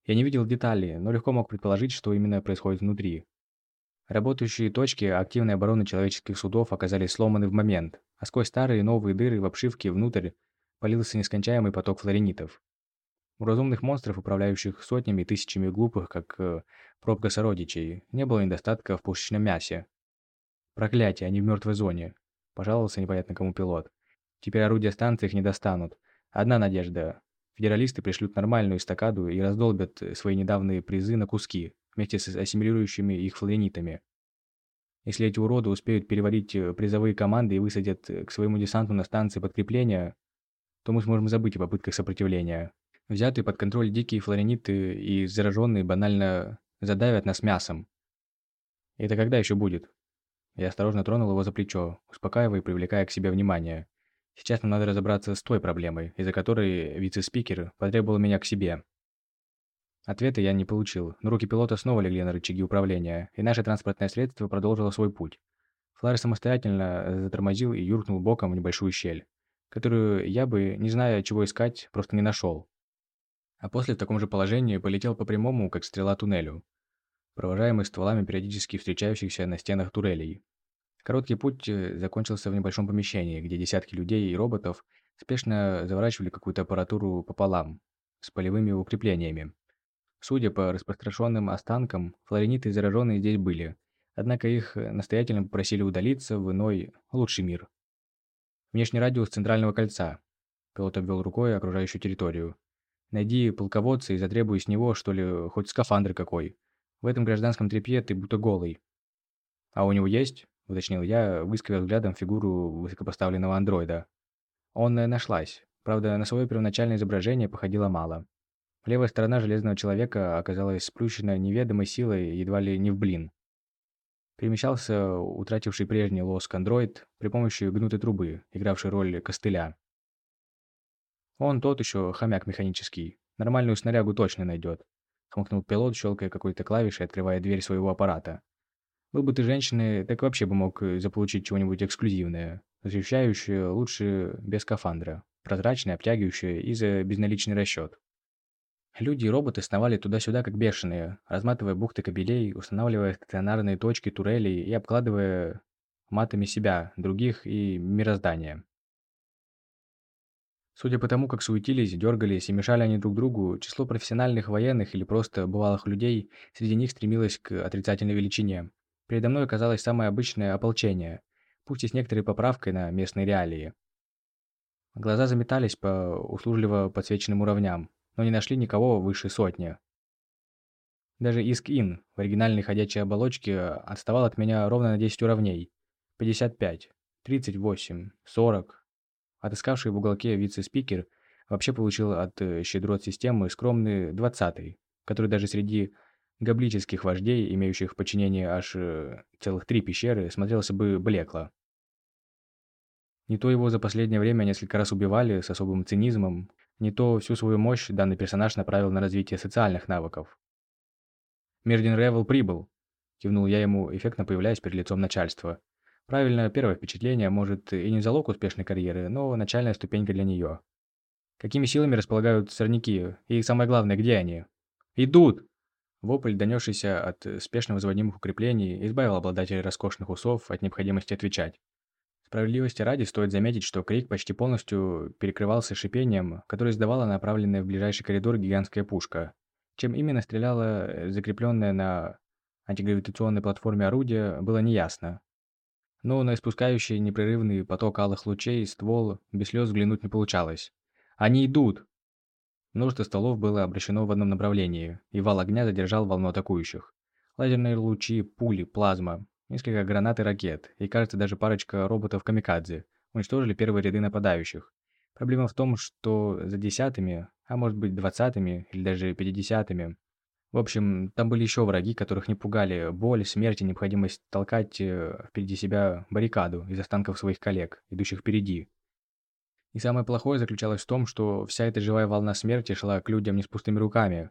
Я не видел деталей, но легко мог предположить, что именно происходит внутри. Работающие точки активной обороны человеческих судов оказались сломаны в момент, а сквозь старые и новые дыры в обшивке внутрь полился нескончаемый поток флоренитов. У разумных монстров, управляющих сотнями и тысячами глупых, как э, пробка сородичей, не было недостатка в пушечном мясе. Проклятие, они в мертвой зоне. Пожаловался непонятно кому пилот. Теперь орудия станции их не достанут. Одна надежда. Федералисты пришлют нормальную эстакаду и раздолбят свои недавние призы на куски, вместе с ассимилирующими их флоренитами. Если эти уроды успеют переварить э, призовые команды и высадят э, к своему десанту на станции подкрепления, то мы сможем забыть о попытках сопротивления. Взятые под контроль дикие флорениты и зараженные банально задавят нас мясом. Это когда еще будет? Я осторожно тронул его за плечо, успокаивая и привлекая к себе внимание. Сейчас нам надо разобраться с той проблемой, из-за которой вице-спикер потребовал меня к себе. Ответа я не получил, но руки пилота снова легли на рычаги управления, и наше транспортное средство продолжило свой путь. Флайер самостоятельно затормозил и юркнул боком в небольшую щель, которую я бы, не зная, чего искать, просто не нашел. А после в таком же положении полетел по прямому, как стрела туннелю, провожаемый стволами периодически встречающихся на стенах турелей. Короткий путь э, закончился в небольшом помещении, где десятки людей и роботов спешно заворачивали какую-то аппаратуру пополам, с полевыми укреплениями. Судя по распространенным останкам, флорениты зараженные здесь были, однако их э, настоятельно попросили удалиться в иной, лучший мир. Внешний радиус Центрального кольца. Пилот обвел рукой окружающую территорию. Найди полководца и затребуй с него, что ли, хоть скафандр какой. В этом гражданском тряпье ты будто голый. А у него есть? Уточнил я, выискивая взглядом фигуру высокопоставленного андроида. Он э, нашлась. Правда, на свое первоначальное изображение походило мало. Левая сторона Железного Человека оказалась сплющена неведомой силой едва ли не в блин. Перемещался утративший прежний лоск андроид при помощи гнутой трубы, игравшей роль костыля. Он тот еще хомяк механический. Нормальную снарягу точно найдет. Хмыкнул пилот, щелкая какой-то клавишей, открывая дверь своего аппарата. Был бы ты женщиной, так вообще бы мог заполучить чего-нибудь эксклюзивное, защищающее лучше без скафандра, прозрачное, обтягивающее и за безналичный расчет. Люди и роботы сновали туда-сюда как бешеные, разматывая бухты кабелей, устанавливая стационарные точки турелей и обкладывая матами себя, других и мироздания. Судя по тому, как суетились, дергались и мешали они друг другу, число профессиональных военных или просто бывалых людей среди них стремилось к отрицательной величине. Передо мной оказалось самое обычное ополчение, пусть и с некоторой поправкой на местные реалии. Глаза заметались по услужливо подсвеченным уровням, но не нашли никого выше сотни. Даже Иск-Ин в оригинальной ходячей оболочке отставал от меня ровно на 10 уровней. 55, 38, 40. Отыскавший в уголке вице-спикер вообще получил от э, щедрот системы скромный 20 который даже среди габлических вождей, имеющих в подчинении аж э, целых три пещеры, смотрелся бы блекло. Не то его за последнее время несколько раз убивали с особым цинизмом, не то всю свою мощь данный персонаж направил на развитие социальных навыков. «Мирдин Ревел прибыл», – кивнул я ему, эффектно появляясь перед лицом начальства. Правильно, первое впечатление, может, и не залог успешной карьеры, но начальная ступенька для нее. Какими силами располагают сорняки? И самое главное, где они? «Идут!» Вопль, донесшийся от спешно возводимых укреплений, избавил обладателей роскошных усов от необходимости отвечать. Справедливости ради стоит заметить, что крик почти полностью перекрывался шипением, которое издавала направленная в ближайший коридор гигантская пушка. Чем именно стреляла э, закрепленная на антигравитационной платформе орудие, было неясно. Но на испускающий непрерывный поток алых лучей ствол без слез взглянуть не получалось. «Они идут!» Множество стволов было обращено в одном направлении, и вал огня задержал волну атакующих. Лазерные лучи, пули, плазма несколько гранат и ракет, и, кажется, даже парочка роботов-камикадзе уничтожили первые ряды нападающих. Проблема в том, что за десятыми, а может быть двадцатыми или даже пятидесятыми, в общем, там были еще враги, которых не пугали боль, смерть и необходимость толкать э, впереди себя баррикаду из останков своих коллег, идущих впереди. И самое плохое заключалось в том, что вся эта живая волна смерти шла к людям не с пустыми руками.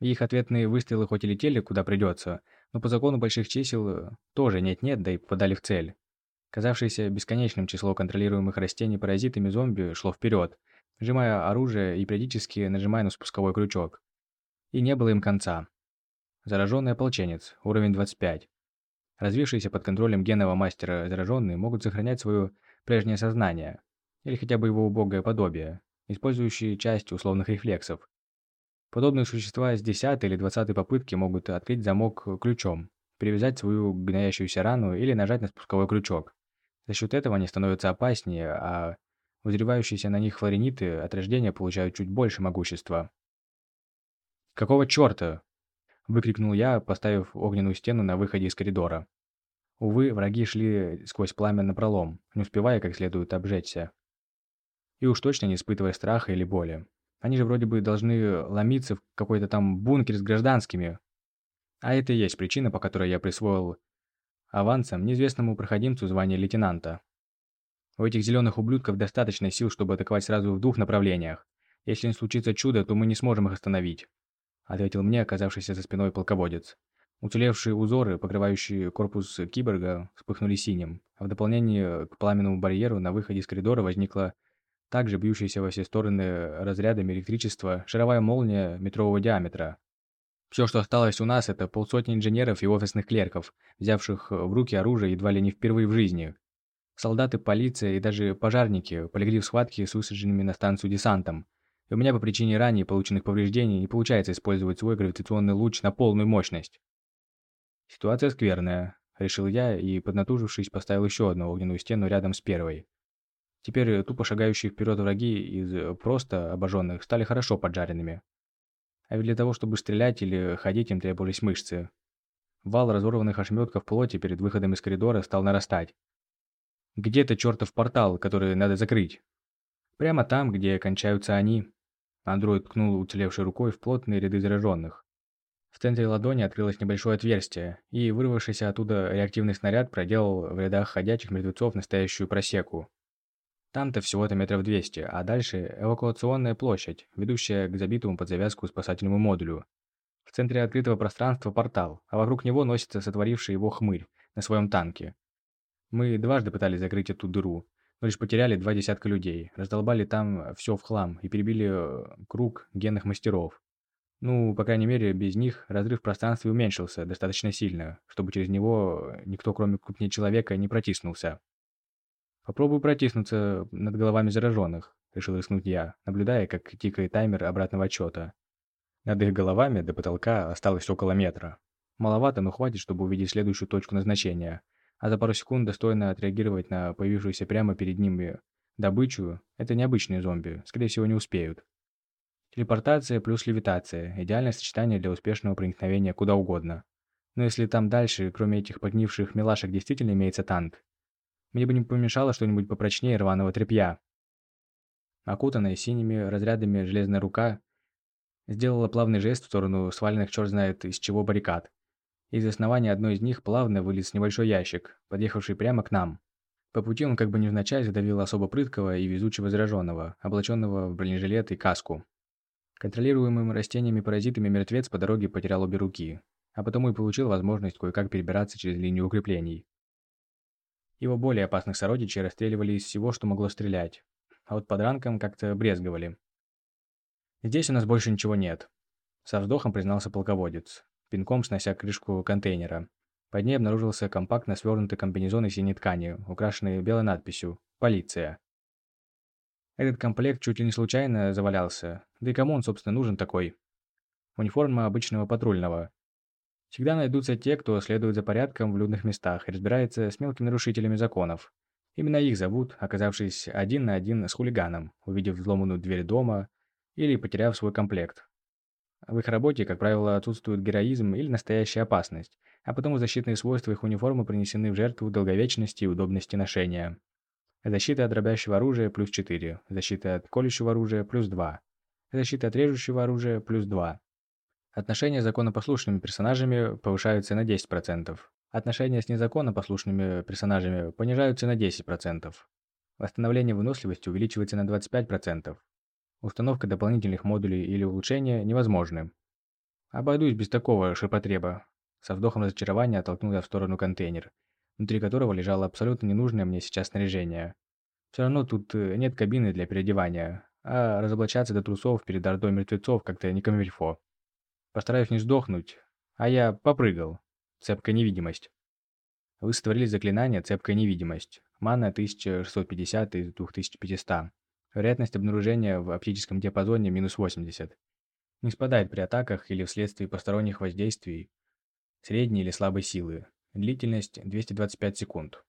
Их ответные выстрелы хоть и летели куда придется, но по закону больших чисел тоже нет-нет, да и попадали в цель. Казавшееся бесконечным число контролируемых растений паразитами зомби шло вперед, сжимая оружие и периодически нажимая на спусковой крючок. И не было им конца. Зараженный ополченец, уровень 25. Развившиеся под контролем генного мастера зараженные могут сохранять свое прежнее сознание, или хотя бы его убогое подобие, использующие часть условных рефлексов, Подобные существа с 10 или 20 попытки могут открыть замок ключом, привязать свою гноящуюся рану или нажать на спусковой крючок. За счет этого они становятся опаснее, а Возревающиеся на них флорениты от рождения получают чуть больше могущества. «Какого черта?» – выкрикнул я, поставив огненную стену на выходе из коридора. Увы, враги шли сквозь пламя напролом, не успевая как следует обжечься. И уж точно не испытывая страха или боли. Они же вроде бы должны ломиться в какой-то там бункер с гражданскими. А это и есть причина, по которой я присвоил авансом неизвестному проходимцу звание лейтенанта. У этих зеленых ублюдков достаточно сил, чтобы атаковать сразу в двух направлениях. Если не случится чудо, то мы не сможем их остановить», — ответил мне оказавшийся за спиной полководец. Уцелевшие узоры, покрывающие корпус киборга, вспыхнули синим, а в дополнение к пламенному барьеру на выходе из коридора возникла также бьющаяся во все стороны разрядами электричества шаровая молния метрового диаметра. Все, что осталось у нас, это полсотни инженеров и офисных клерков, взявших в руки оружие едва ли не впервые в жизни, Солдаты, полиция и даже пожарники полегли в схватке с высаженными на станцию десантом. И у меня по причине ранее полученных повреждений не получается использовать свой гравитационный луч на полную мощность. Ситуация скверная, решил я и, поднатужившись, поставил еще одну огненную стену рядом с первой. Теперь тупо шагающие вперед враги из просто обожженных стали хорошо поджаренными. А ведь для того, чтобы стрелять или ходить, им требовались мышцы. Вал разорванных ошметков плоти перед выходом из коридора стал нарастать. Где-то чертов портал, который надо закрыть. Прямо там, где кончаются они. Андроид ткнул уцелевшей рукой в плотные ряды зараженных. В центре ладони открылось небольшое отверстие, и вырвавшийся оттуда реактивный снаряд проделал в рядах ходячих мертвецов настоящую просеку. Там-то всего-то метров 200, а дальше эвакуационная площадь, ведущая к забитому под завязку спасательному модулю. В центре открытого пространства портал, а вокруг него носится сотворивший его хмырь на своем танке. Мы дважды пытались закрыть эту дыру, но лишь потеряли два десятка людей, раздолбали там все в хлам и перебили э, круг генных мастеров. Ну, по крайней мере, без них разрыв в пространстве уменьшился достаточно сильно, чтобы через него никто, кроме крупнее человека, не протиснулся. «Попробую протиснуться над головами зараженных», — решил рискнуть я, наблюдая, как тикает таймер обратного отчета. Над их головами до потолка осталось около метра. Маловато, но хватит, чтобы увидеть следующую точку назначения — а за пару секунд достойно отреагировать на появившуюся прямо перед ними добычу, это необычные зомби, скорее всего не успеют. Телепортация плюс левитация – идеальное сочетание для успешного проникновения куда угодно. Но если там дальше, кроме этих погнивших милашек, действительно имеется танк, мне бы не помешало что-нибудь попрочнее рваного тряпья. Окутанная синими разрядами железная рука сделала плавный жест в сторону сваленных черт знает из чего баррикад. Из основания одной из них плавно вылез небольшой ящик, подъехавший прямо к нам. По пути он как бы невзначай задавил особо прыткого и везучего зараженного, облаченного в бронежилет и каску. Контролируемым растениями паразитами мертвец по дороге потерял обе руки, а потому и получил возможность кое-как перебираться через линию укреплений. Его более опасных сородичей расстреливали из всего, что могло стрелять, а вот подранкам как-то брезговали. «Здесь у нас больше ничего нет», — со вздохом признался полководец пинком снося крышку контейнера. Под ней обнаружился компактно свернутый комбинезон из синей ткани, украшенный белой надписью «Полиция». Этот комплект чуть ли не случайно завалялся. Да и кому он, собственно, нужен такой? Униформа обычного патрульного. Всегда найдутся те, кто следует за порядком в людных местах и разбирается с мелкими нарушителями законов. Именно их зовут, оказавшись один на один с хулиганом, увидев взломанную дверь дома или потеряв свой комплект. В их работе, как правило, отсутствует героизм или настоящая опасность, а потому защитные свойства их униформы принесены в жертву долговечности и удобности ношения. Защита от дробящего оружия плюс 4, защита от колющего оружия плюс 2, защита от режущего оружия плюс 2. Отношения с законопослушными персонажами повышаются на 10%. Отношения с незаконнопослушными персонажами понижаются на 10%. Восстановление выносливости увеличивается на 25%. Установка дополнительных модулей или улучшения невозможны. Обойдусь без такого ширпотреба. Со вздохом разочарования оттолкнул я в сторону контейнер, внутри которого лежало абсолютно ненужное мне сейчас снаряжение. Все равно тут э, нет кабины для переодевания, а разоблачаться до трусов перед ордой мертвецов как-то не камильфо. Постараюсь не сдохнуть, а я попрыгал. Цепкая невидимость. Вы сотворили заклинание «Цепкая невидимость». Мана 1650 из 2500. Вероятность обнаружения в оптическом диапазоне минус 80. Не спадает при атаках или вследствие посторонних воздействий средней или слабой силы. Длительность 225 секунд.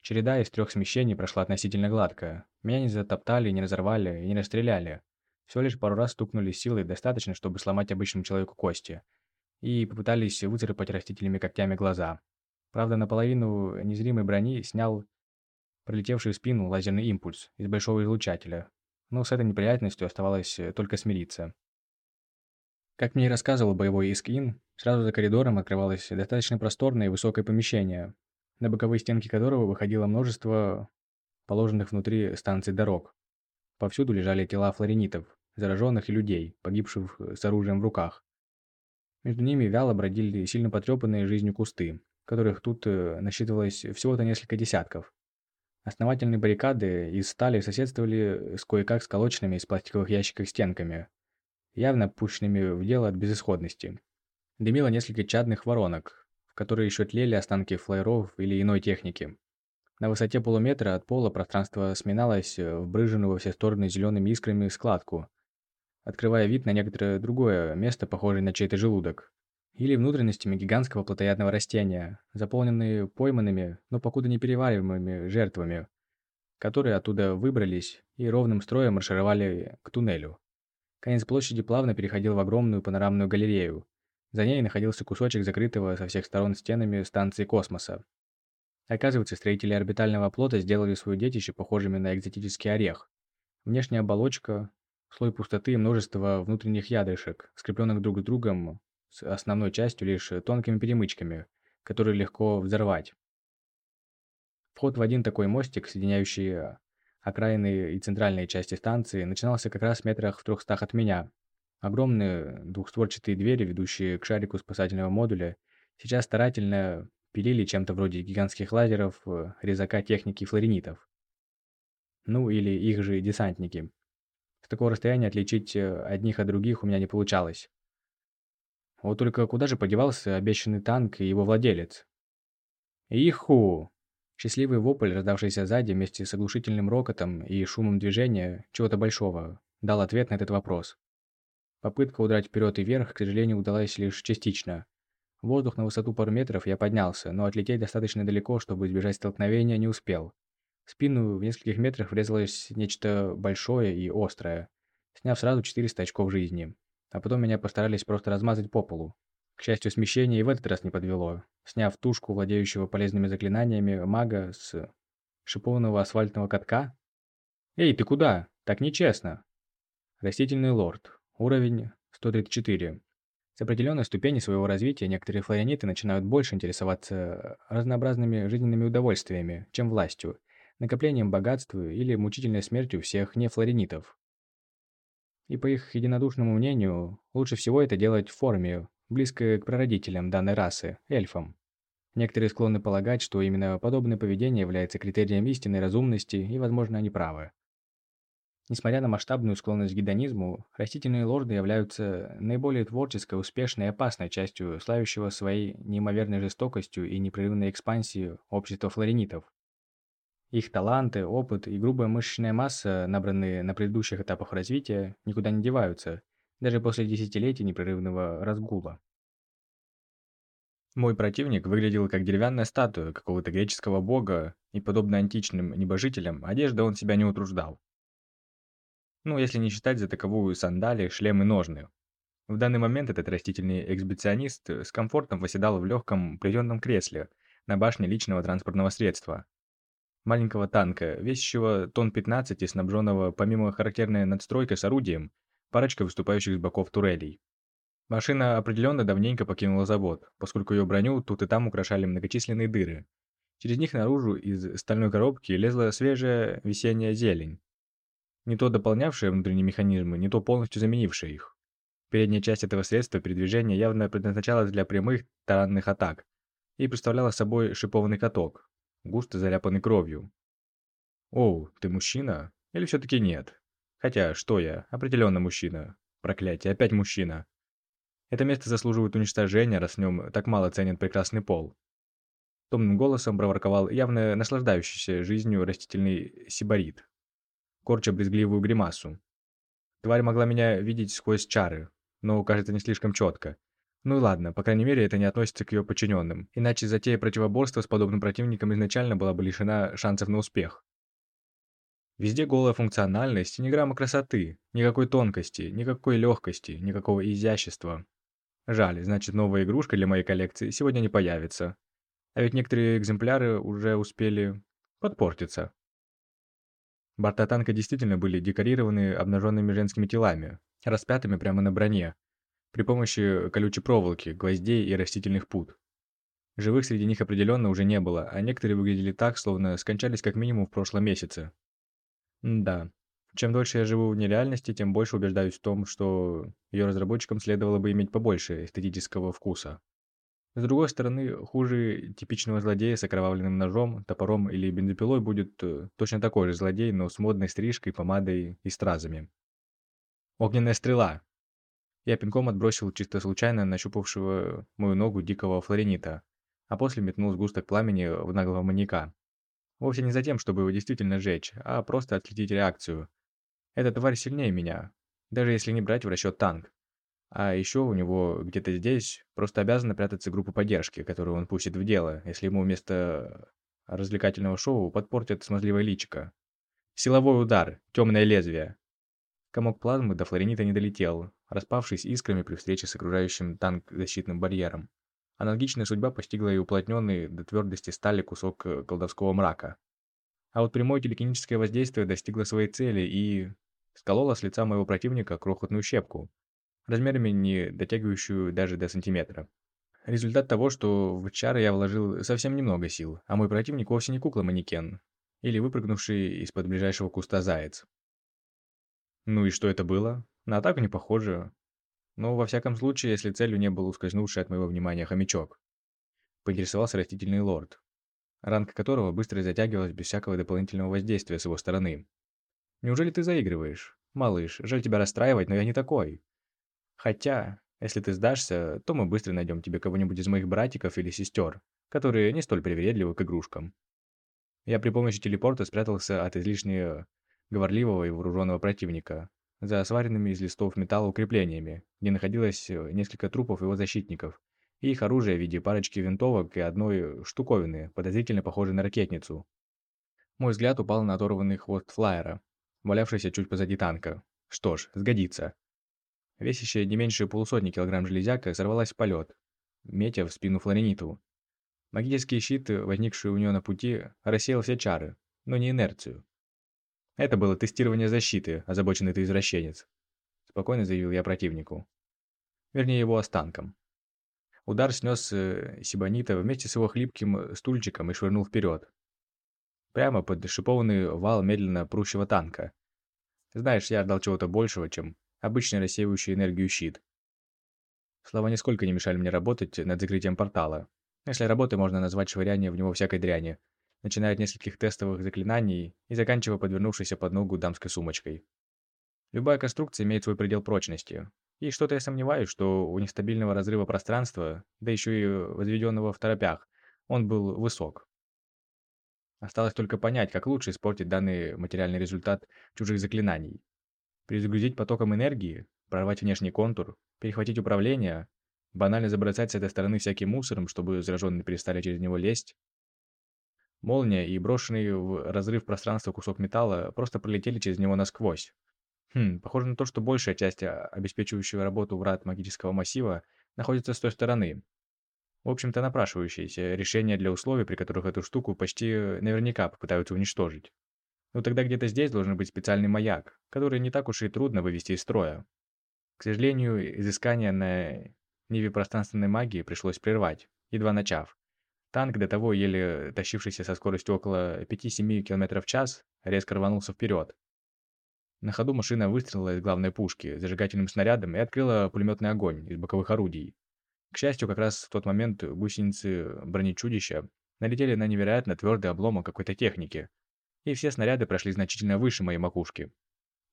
Череда из трех смещений прошла относительно гладко. Меня не затоптали, не разорвали и не расстреляли. Всего лишь пару раз стукнули силой достаточно, чтобы сломать обычному человеку кости. И попытались выцарапать растительными когтями глаза. Правда, наполовину незримой брони снял пролетевший в спину лазерный импульс из большого излучателя. Но с этой неприятностью оставалось только смириться. Как мне и рассказывал боевой Искин, сразу за коридором открывалось достаточно просторное и высокое помещение, на боковые стенки которого выходило множество положенных внутри станций дорог. Повсюду лежали тела флоренитов, зараженных и людей, погибших с оружием в руках. Между ними вяло бродили сильно потрепанные жизнью кусты, которых тут э, насчитывалось всего-то несколько десятков. Основательные баррикады из стали соседствовали с кое-как сколоченными из пластиковых ящиков стенками, явно пущенными в дело от безысходности. Дымило несколько чадных воронок, которые еще тлели останки флайеров или иной техники. На высоте полуметра от пола пространство сминалось в брыженную во все стороны зелеными искрами складку, открывая вид на некоторое другое место, похожее на чей-то желудок. Или внутренностями гигантского плотоядного растения, заполненные пойманными, но покуда не перевариваемыми жертвами, которые оттуда выбрались и ровным строем маршировали к туннелю. Конец площади плавно переходил в огромную панорамную галерею, за ней находился кусочек закрытого со всех сторон стенами станции космоса. Оказывается, строители орбитального плота сделали свое детище похожими на экзотический орех. Внешняя оболочка, слой пустоты и множество внутренних ядрышек, скрепленных друг с другом с основной частью лишь тонкими перемычками, которые легко взорвать. Вход в один такой мостик, соединяющий окраины и центральные части станции, начинался как раз в метрах в трехстах от меня, Огромные двухстворчатые двери, ведущие к шарику спасательного модуля, сейчас старательно пилили чем-то вроде гигантских лазеров э, резака техники флоренитов. Ну или их же десантники. С такого расстояния отличить э, одних от других у меня не получалось. Вот только куда же подевался обещанный танк и его владелец? Иху! Счастливый вопль, раздавшийся сзади вместе с оглушительным рокотом и шумом движения чего-то большого, дал ответ на этот вопрос. Попытка удрать вперед и вверх, к сожалению, удалась лишь частично. Воздух на высоту пару метров я поднялся, но отлететь достаточно далеко, чтобы избежать столкновения, не успел. В спину в нескольких метрах врезалось нечто большое и острое, сняв сразу 400 очков жизни. А потом меня постарались просто размазать по полу. К счастью, смещение и в этот раз не подвело. Сняв тушку, владеющего полезными заклинаниями, мага с шипованного асфальтного катка. «Эй, ты куда? Так нечестно!» Растительный лорд. Уровень 134. С определенной ступени своего развития некоторые флориониты начинают больше интересоваться разнообразными жизненными удовольствиями, чем властью, накоплением богатства или мучительной смертью всех нефлоренитов. И по их единодушному мнению, лучше всего это делать в форме, близкой к прародителям данной расы, эльфам. Некоторые склонны полагать, что именно подобное поведение является критерием истинной разумности, и, возможно, они правы. Несмотря на масштабную склонность к гедонизму, растительные лорды являются наиболее творческой, успешной и опасной частью славящего своей неимоверной жестокостью и непрерывной экспансией общества флоренитов. Их таланты, опыт и грубая мышечная масса, набранные на предыдущих этапах развития, никуда не деваются, даже после десятилетий непрерывного разгула. Мой противник выглядел как деревянная статуя какого-то греческого бога, и, подобно античным небожителям, одежда он себя не утруждал. Ну, если не считать за таковую сандали, шлем и ножны. В данный момент этот растительный эксбиционист с комфортом восседал в легком плетеном кресле на башне личного транспортного средства. Маленького танка, весящего тонн 15 и снабженного, помимо характерной надстройкой с орудием, парочкой выступающих с боков турелей. Машина определенно давненько покинула завод, поскольку ее броню тут и там украшали многочисленные дыры. Через них наружу из стальной коробки лезла свежая весенняя зелень, не то дополнявшие внутренние механизмы, не то полностью заменившие их. Передняя часть этого средства передвижения явно предназначалась для прямых таранных атак и представляла собой шипованный каток, густо заляпанный кровью. «Оу, ты мужчина? Или все-таки нет? Хотя, что я? Определенно мужчина. Проклятие, опять мужчина. Это место заслуживает уничтожения, раз в нем так мало ценят прекрасный пол». Томным голосом проворковал явно наслаждающийся жизнью растительный сибарит корча брезгливую гримасу. Тварь могла меня видеть сквозь чары, но, кажется, не слишком четко. Ну и ладно, по крайней мере, это не относится к ее подчиненным, иначе затея противоборства с подобным противником изначально была бы лишена шансов на успех. Везде голая функциональность, ни грамма красоты, никакой тонкости, никакой легкости, никакого изящества. Жаль, значит новая игрушка для моей коллекции сегодня не появится. А ведь некоторые экземпляры уже успели подпортиться. Борта танка действительно были декорированы обнаженными женскими телами, распятыми прямо на броне, при помощи колючей проволоки, гвоздей и растительных пут. Живых среди них определенно уже не было, а некоторые выглядели так, словно скончались как минимум в прошлом месяце. Да. Чем дольше я живу в нереальности, тем больше убеждаюсь в том, что ее разработчикам следовало бы иметь побольше эстетического вкуса. С другой стороны, хуже типичного злодея с окровавленным ножом, топором или бензопилой будет э, точно такой же злодей, но с модной стрижкой, помадой и стразами. Огненная стрела. Я пинком отбросил чисто случайно нащупавшего мою ногу дикого флоренита, а после метнул сгусток пламени в наглого маньяка. Вовсе не за тем, чтобы его действительно сжечь, а просто отследить реакцию. Эта тварь сильнее меня, даже если не брать в расчет танк. А еще у него где-то здесь просто обязана прятаться группа поддержки, которую он пустит в дело, если ему вместо развлекательного шоу подпортят смазливое личико. Силовой удар, темное лезвие. Комок плазмы до флоренита не долетел, распавшись искрами при встрече с окружающим танк защитным барьером. Аналогичная судьба постигла и уплотненный до твердости стали кусок э, колдовского мрака. А вот прямое телекиническое воздействие достигло своей цели и... скололо с лица моего противника крохотную щепку, размерами не дотягивающую даже до сантиметра. Результат того, что в чары я вложил совсем немного сил, а мой противник вовсе не кукла-манекен, или выпрыгнувший из-под ближайшего куста заяц. Ну и что это было? На атаку не похоже, ну, во всяком случае, если целью не был ускользнувший от моего внимания хомячок. Поинтересовался растительный лорд, ранг которого быстро затягивалась без всякого дополнительного воздействия с его стороны. «Неужели ты заигрываешь? Малыш, жаль тебя расстраивать, но я не такой. Хотя, если ты сдашься, то мы быстро найдем тебе кого-нибудь из моих братиков или сестер, которые не столь привередливы к игрушкам». Я при помощи телепорта спрятался от излишне говорливого и вооруженного противника, за сваренными из листов металла укреплениями, где находилось э, несколько трупов его защитников, и их оружие в виде парочки винтовок и одной штуковины, подозрительно похожей на ракетницу. Мой взгляд упал на оторванный хвост флайера, валявшийся чуть позади танка. Что ж, сгодится. Весящая не меньше полусотни килограмм железяка сорвалась в полет, метя в спину флорениту. Магический щит, возникший у нее на пути, рассеял все чары, но не инерцию. Это было тестирование защиты, озабоченный ты извращенец. Спокойно заявил я противнику. Вернее, его останкам. Удар снес э, Сибонита вместе с его хлипким стульчиком и швырнул вперед. Прямо под шипованный вал медленно прущего танка. Знаешь, я ждал чего-то большего, чем обычный рассеивающий энергию щит. Слова нисколько не мешали мне работать над закрытием портала. Если работой можно назвать швыряние в него всякой дряни, начиная от нескольких тестовых заклинаний и заканчивая подвернувшейся под ногу дамской сумочкой. Любая конструкция имеет свой предел прочности. И что-то я сомневаюсь, что у нестабильного разрыва пространства, да еще и возведенного в торопях, он был высок. Осталось только понять, как лучше испортить данный материальный результат чужих заклинаний. Перезагрузить потоком энергии, прорвать внешний контур, перехватить управление, банально забросать с этой стороны всяким мусором, чтобы зараженные перестали через него лезть, Молния и брошенный в разрыв пространства кусок металла просто пролетели через него насквозь. Хм, похоже на то, что большая часть а, обеспечивающего работу врат магического массива находится с той стороны. В общем-то, напрашивающееся решение для условий, при которых эту штуку почти наверняка попытаются уничтожить. Но тогда где-то здесь должен быть специальный маяк, который не так уж и трудно вывести из строя. К сожалению, изыскание на ниве пространственной магии пришлось прервать, едва начав. Танк, до того еле тащившийся со скоростью около 5-7 км в час, резко рванулся вперед. На ходу машина выстрелила из главной пушки зажигательным снарядом и открыла пулеметный огонь из боковых орудий. К счастью, как раз в тот момент гусеницы бронечудища налетели на невероятно твердый обломок какой-то техники, и все снаряды прошли значительно выше моей макушки.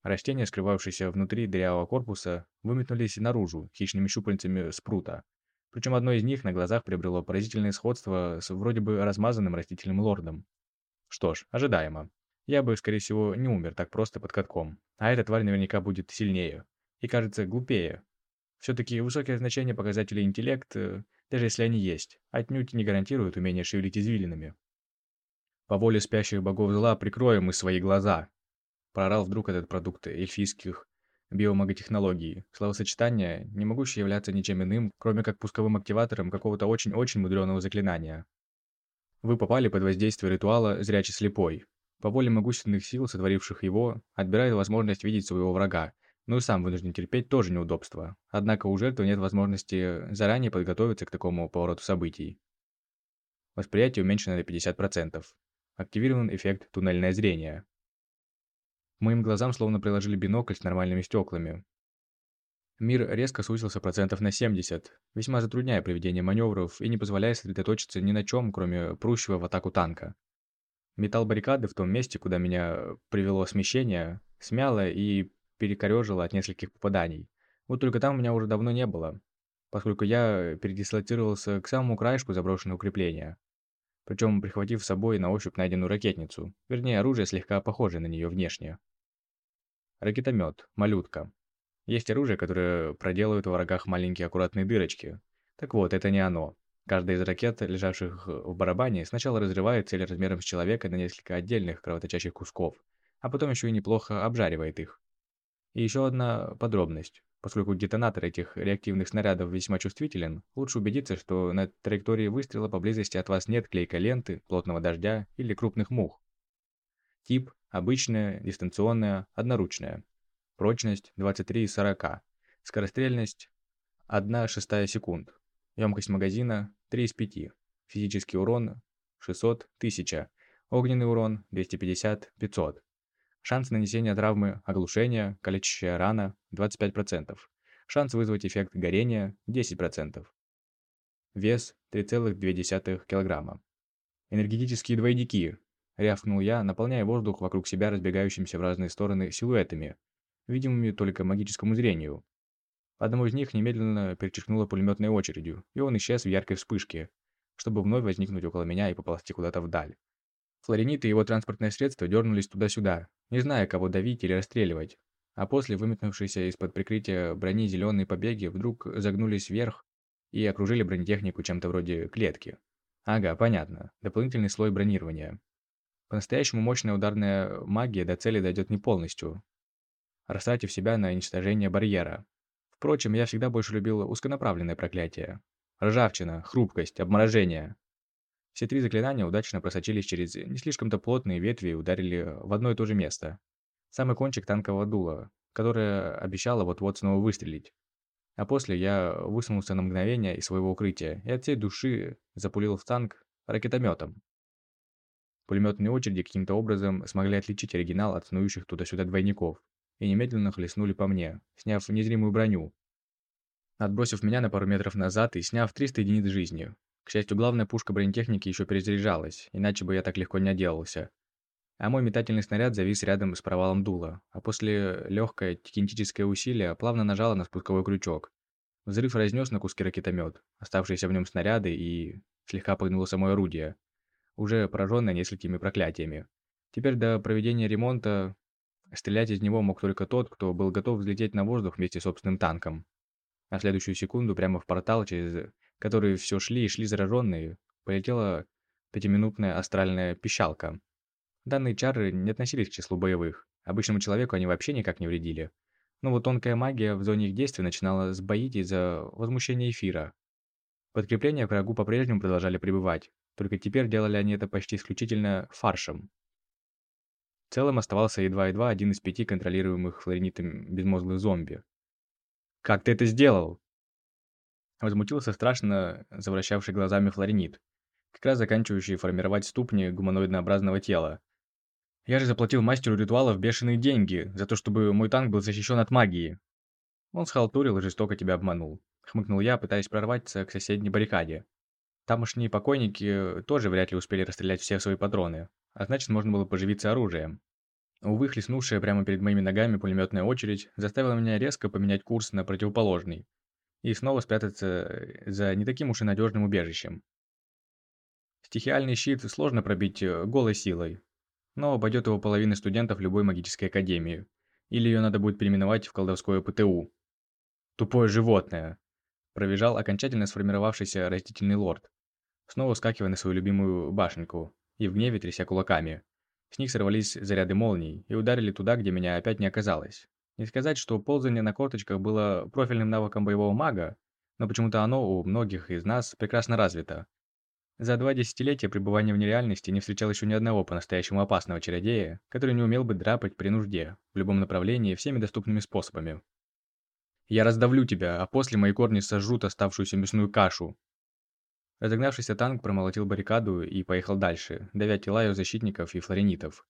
Растения, скрывавшиеся внутри дырявого корпуса, выметнулись наружу хищными щупальцами спрута, причем одно из них на глазах приобрело поразительное сходство с вроде бы размазанным растительным лордом. Что ж, ожидаемо. Я бы, скорее всего, не умер так просто под катком. А эта тварь наверняка будет сильнее. И, кажется, глупее. Все-таки высокие значения показателей интеллекта, даже если они есть, отнюдь не гарантируют умение шевелить извилинами. По воле спящих богов зла прикроем мы свои глаза. Прорал вдруг этот продукт эльфийских биомаготехнологий, словосочетание, не могущее являться ничем иным, кроме как пусковым активатором какого-то очень-очень мудреного заклинания. Вы попали под воздействие ритуала «Зрячий слепой». По воле могущественных сил, сотворивших его, отбирает возможность видеть своего врага, но и сам вынужден терпеть тоже неудобства. Однако у жертвы нет возможности заранее подготовиться к такому повороту событий. Восприятие уменьшено на 50%. Активирован эффект туннельное зрение. Моим глазам словно приложили бинокль с нормальными стеклами. Мир резко сузился процентов на 70, весьма затрудняя проведение маневров и не позволяя сосредоточиться ни на чем, кроме прущего в атаку танка. Металл баррикады в том месте, куда меня привело смещение, смяло и перекорежило от нескольких попаданий. Вот только там меня уже давно не было, поскольку я передислоцировался к самому краешку заброшенного укрепления причем прихватив с собой на ощупь найденную ракетницу, вернее оружие слегка похожее на нее внешне. Ракетомет, малютка. Есть оружие, которое проделывает в врагах маленькие аккуратные дырочки. Так вот, это не оно. Каждая из ракет, лежавших в барабане, сначала разрывает цель размером с человека на несколько отдельных кровоточащих кусков, а потом еще и неплохо обжаривает их. И еще одна подробность. Поскольку детонатор этих реактивных снарядов весьма чувствителен, лучше убедиться, что на траектории выстрела поблизости от вас нет клейкой ленты, плотного дождя или крупных мух. Тип – обычная, дистанционная, одноручная. Прочность – 23 из 40. Скорострельность – 1 шестая секунд. Емкость магазина – 3 из 5. Физический урон – 600, 1000. Огненный урон – 250, 500. Шанс нанесения травмы оглушения, калечащая рана 25%. Шанс вызвать эффект горения 10%. Вес 3,2 кг. Энергетические двойники. Рявкнул я, наполняя воздух вокруг себя разбегающимися в разные стороны силуэтами, видимыми только магическому зрению. Одному из них немедленно перечеркнуло пулеметной очередью, и он исчез в яркой вспышке, чтобы вновь возникнуть около меня и поползти куда-то вдаль. Флоренит и его транспортное средство дернулись туда-сюда, не зная, кого давить или расстреливать. А после выметнувшиеся из-под прикрытия брони зеленые побеги вдруг загнулись вверх и окружили бронетехнику чем-то вроде клетки. Ага, понятно. Дополнительный слой бронирования. По-настоящему мощная ударная магия до цели дойдет не полностью, растратив себя на уничтожение барьера. Впрочем, я всегда больше любил узконаправленное проклятие. Ржавчина, хрупкость, обморожение. Все три заклинания удачно просочились через не слишком-то плотные ветви и ударили в одно и то же место. Самый кончик танкового дула, которое обещало вот-вот снова выстрелить. А после я высунулся на мгновение из своего укрытия и от всей души запулил в танк ракетометом. Пулеметные очереди каким-то образом смогли отличить оригинал от снующих туда-сюда двойников и немедленно хлестнули по мне, сняв незримую броню, отбросив меня на пару метров назад и сняв 300 единиц жизни. К счастью, главная пушка бронетехники еще перезаряжалась, иначе бы я так легко не отделался. А мой метательный снаряд завис рядом с провалом дула, а после легкое кинетическое усилие плавно нажало на спусковой крючок. Взрыв разнес на куски ракетомет, оставшиеся в нем снаряды и слегка погнуло само орудие, уже пораженное несколькими проклятиями. Теперь до проведения ремонта стрелять из него мог только тот, кто был готов взлететь на воздух вместе с собственным танком. На следующую секунду прямо в портал через которые все шли и шли зараженные, полетела пятиминутная астральная пищалка. Данные чары не относились к числу боевых. Обычному человеку они вообще никак не вредили. Но вот тонкая магия в зоне их действия начинала сбоить из-за возмущения эфира. Подкрепления к врагу по-прежнему продолжали пребывать, только теперь делали они это почти исключительно фаршем. В целом оставался едва-едва один из пяти контролируемых флоренитом безмозглых зомби. «Как ты это сделал?» Возмутился страшно завращавший глазами флоренит, как раз заканчивающий формировать ступни гуманоиднообразного тела. «Я же заплатил мастеру ритуалов бешеные деньги за то, чтобы мой танк был защищен от магии». Он схалтурил и жестоко тебя обманул. Хмыкнул я, пытаясь прорваться к соседней баррикаде. Тамошние покойники тоже вряд ли успели расстрелять все свои патроны, а значит можно было поживиться оружием. Увы, хлестнувшая прямо перед моими ногами пулеметная очередь заставила меня резко поменять курс на противоположный, и снова спрятаться за не таким уж и надежным убежищем. Стихиальный щит сложно пробить э, голой силой, но обойдет его половины студентов любой магической академии. Или ее надо будет переименовать в колдовское ПТУ. Тупое животное. Провизжал окончательно сформировавшийся растительный лорд, снова скакивая на свою любимую башенку и в гневе тряся кулаками. С них сорвались заряды молний и ударили туда, где меня опять не оказалось. Не сказать, что ползание на корточках было профильным навыком боевого мага, но почему-то оно у многих из нас прекрасно развито. За два десятилетия пребывания в нереальности не встречал еще ни одного по-настоящему опасного чародея, который не умел бы драпать при нужде, в любом направлении, всеми доступными способами. «Я раздавлю тебя, а после мои корни сожрут оставшуюся мясную кашу!» Разогнавшийся танк промолотил баррикаду и поехал дальше, давя тела ее защитников и флоренитов.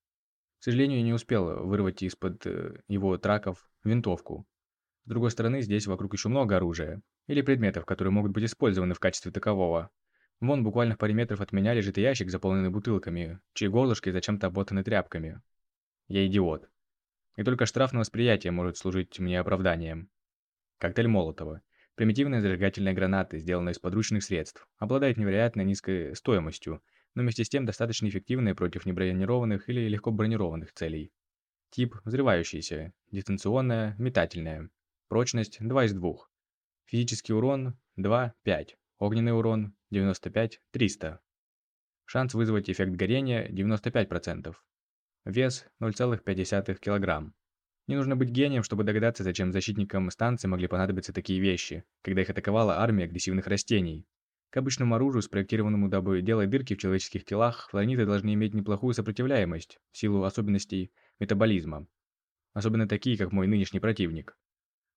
К сожалению, не успел вырвать из-под э, его траков винтовку. С другой стороны, здесь вокруг еще много оружия, или предметов, которые могут быть использованы в качестве такового. Вон буквально в паре метров от меня лежит ящик, заполненный бутылками, чьи горлышки зачем-то обмотаны тряпками. Я идиот. И только штраф на восприятие может служить мне оправданием. Коктейль Молотова. Примитивная зажигательная граната, сделанная из подручных средств, обладает невероятно низкой стоимостью, но вместе с тем достаточно эффективная против небронированных или легко бронированных целей. Тип – взрывающийся, дистанционная, метательная. Прочность – 2 из 2. Физический урон – 2, 5. Огненный урон 95-300. Шанс вызвать эффект горения 95%. Вес 0,5 кг. Не нужно быть гением, чтобы догадаться, зачем защитникам станции могли понадобиться такие вещи, когда их атаковала армия агрессивных растений. К обычному оружию, спроектированному дабы делать дырки в человеческих телах, флониты должны иметь неплохую сопротивляемость в силу особенностей метаболизма. Особенно такие, как мой нынешний противник.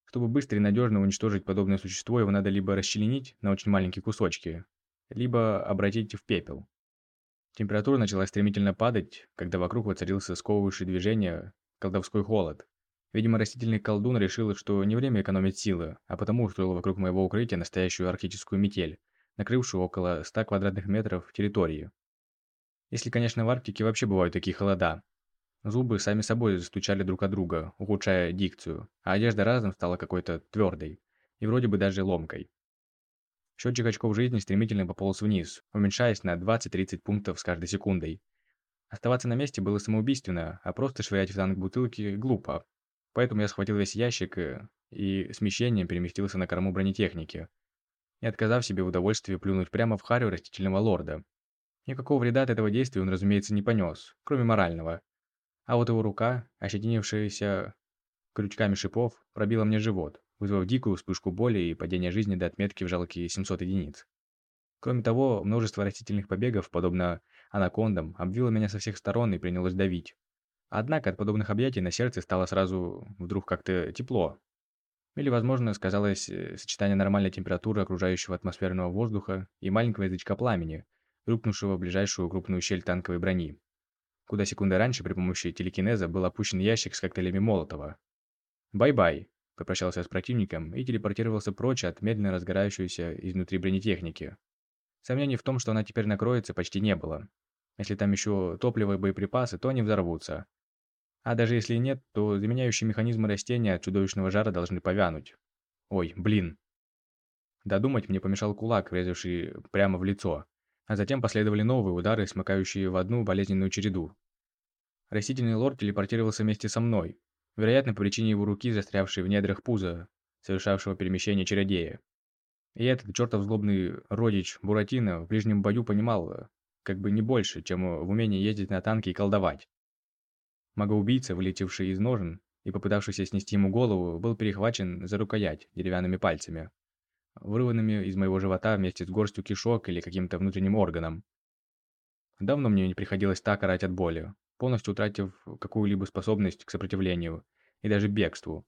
Чтобы быстро и надежно уничтожить подобное существо, его надо либо расчленить на очень маленькие кусочки, либо обратить в пепел. Температура начала стремительно падать, когда вокруг воцарился сковывающий движение колдовской холод. Видимо, растительный колдун решил, что не время экономить силы, а потому устроил вокруг моего укрытия настоящую арктическую метель, накрывшую около 100 квадратных метров территории. Если, конечно, в Арктике вообще бывают такие холода, Зубы сами собой застучали друг от друга, ухудшая дикцию, а одежда разом стала какой-то твердой и вроде бы даже ломкой. Счетчик очков жизни стремительно пополз вниз, уменьшаясь на 20-30 пунктов с каждой секундой. Оставаться на месте было самоубийственно, а просто швырять в танк бутылки глупо. Поэтому я схватил весь ящик и, и смещением переместился на корму бронетехники, не отказав себе в удовольствии плюнуть прямо в харю растительного лорда. Никакого вреда от этого действия он, разумеется, не понес, кроме морального – а вот его рука, ощетинившаяся крючками шипов, пробила мне живот, вызвав дикую вспышку боли и падение жизни до отметки в жалкие 700 единиц. Кроме того, множество растительных побегов, подобно анакондам, обвило меня со всех сторон и принялось давить. Однако от подобных объятий на сердце стало сразу вдруг как-то тепло. Или, возможно, сказалось э, сочетание нормальной температуры окружающего атмосферного воздуха и маленького язычка пламени, рухнувшего в ближайшую крупную щель танковой брони куда секунды раньше при помощи телекинеза был опущен ящик с коктейлями Молотова. «Bye-bye», – попрощался с противником и телепортировался прочь от медленно разгорающейся изнутри бронетехники. Сомнений в том, что она теперь накроется, почти не было. Если там еще топливо и боеприпасы, то они взорвутся. А даже если нет, то заменяющие механизмы растения от чудовищного жара должны повянуть. Ой, блин. Додумать мне помешал кулак, врезавший прямо в лицо а затем последовали новые удары, смыкающие в одну болезненную череду. Растительный лорд телепортировался вместе со мной, вероятно, по причине его руки, застрявшей в недрах пуза, совершавшего перемещение чародея. И этот чертов злобный родич Буратино в ближнем бою понимал, как бы не больше, чем в умении ездить на танке и колдовать. Магоубийца, вылетевший из ножен и попытавшийся снести ему голову, был перехвачен за рукоять деревянными пальцами вырванными из моего живота вместе с горстью кишок или каким-то внутренним органом. Давно мне не приходилось так орать от боли, полностью утратив какую-либо способность к сопротивлению и даже бегству.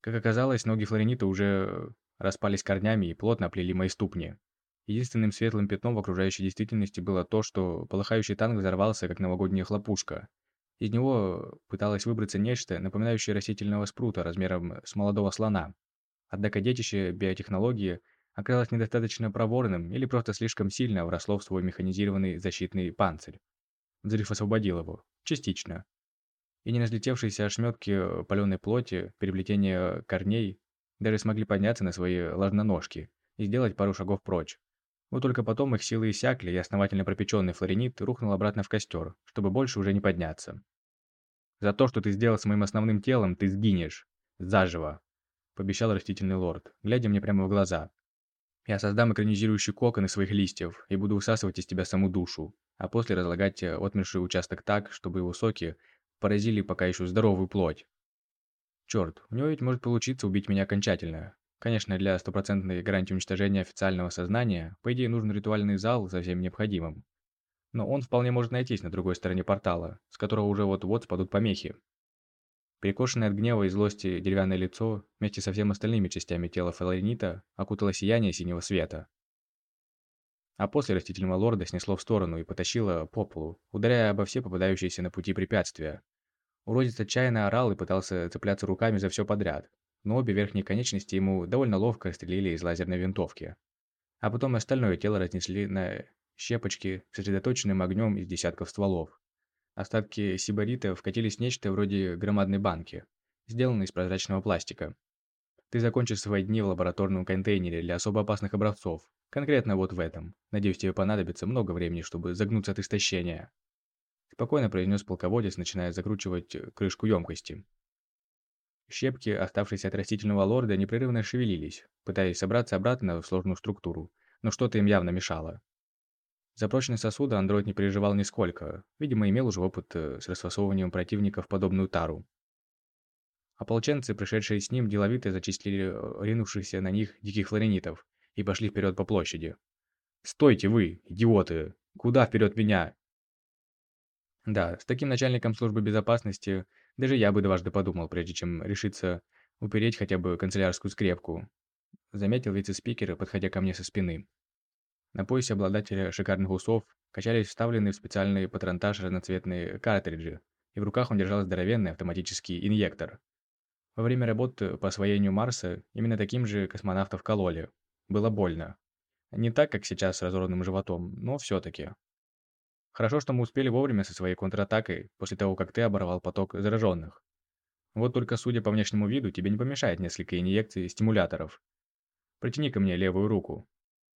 Как оказалось, ноги флоренита уже распались корнями и плотно оплели мои ступни. Единственным светлым пятном в окружающей действительности было то, что полыхающий танк взорвался, как новогодняя хлопушка. Из него пыталось выбраться нечто, напоминающее растительного спрута размером с молодого слона. Однако детище биотехнологии оказалось недостаточно проворным или просто слишком сильно вросло в свой механизированный защитный панцирь. Взрыв освободил его. Частично. И не разлетевшиеся ошметки паленой плоти, переплетение корней даже смогли подняться на свои ложноножки и сделать пару шагов прочь. Вот только потом их силы иссякли, и основательно пропеченный флоренит рухнул обратно в костер, чтобы больше уже не подняться. За то, что ты сделал с моим основным телом, ты сгинешь. Заживо. Пообещал растительный лорд, глядя мне прямо в глаза. Я создам экранизирующий кокон из своих листьев и буду высасывать из тебя саму душу, а после разлагать э, отмерший участок так, чтобы его соки поразили пока еще здоровую плоть. Черт, у него ведь может получиться убить меня окончательно. Конечно, для стопроцентной гарантии уничтожения официального сознания, по идее, нужен ритуальный зал со всем необходимым. Но он вполне может найтись на другой стороне портала, с которого уже вот-вот спадут помехи. Перекошенное от гнева и злости деревянное лицо вместе со всеми остальными частями тела Фаларинита окутало сияние синего света. А после растительного лорда снесло в сторону и потащило по полу, ударяя обо все попадающиеся на пути препятствия, Уродец отчаянно орал и пытался цепляться руками за все подряд, но обе верхние конечности ему довольно ловко стрелили из лазерной винтовки. А потом остальное тело разнесли на щепочки сосредоточенным огнем из десятков стволов. Остатки сибарита вкатились в нечто вроде громадной банки, сделанной из прозрачного пластика. Ты закончишь свои дни в лабораторном контейнере для особо опасных образцов. Конкретно вот в этом. Надеюсь, тебе понадобится много времени, чтобы загнуться от истощения спокойно произнес полководец, начиная закручивать э, крышку емкости. Щепки, оставшиеся от растительного лорда, непрерывно шевелились, пытаясь собраться обратно в сложную структуру, но что-то им явно мешало. За прочность сосуда андроид не переживал нисколько, видимо, имел уже опыт э, с расфасовыванием противника в подобную тару. Ополченцы, пришедшие с ним, деловито зачислили э, ринувшихся на них диких флоренитов и пошли вперед по площади. «Стойте вы, идиоты! Куда вперед меня? Да, с таким начальником службы безопасности даже я бы дважды подумал, прежде чем решиться упереть хотя бы канцелярскую скрепку. Заметил вице-спикер, подходя ко мне со спины. На поясе обладателя шикарных усов качались вставленные в специальный патронтаж разноцветные картриджи, и в руках он держал здоровенный автоматический инъектор. Во время работы по освоению Марса именно таким же космонавтов кололи. Было больно. Не так, как сейчас с разорванным животом, но все-таки. Хорошо, что мы успели вовремя со своей контратакой, после того, как ты оборвал поток зараженных. Вот только судя по внешнему виду, тебе не помешает несколько инъекций стимуляторов. Протяни ко мне левую руку.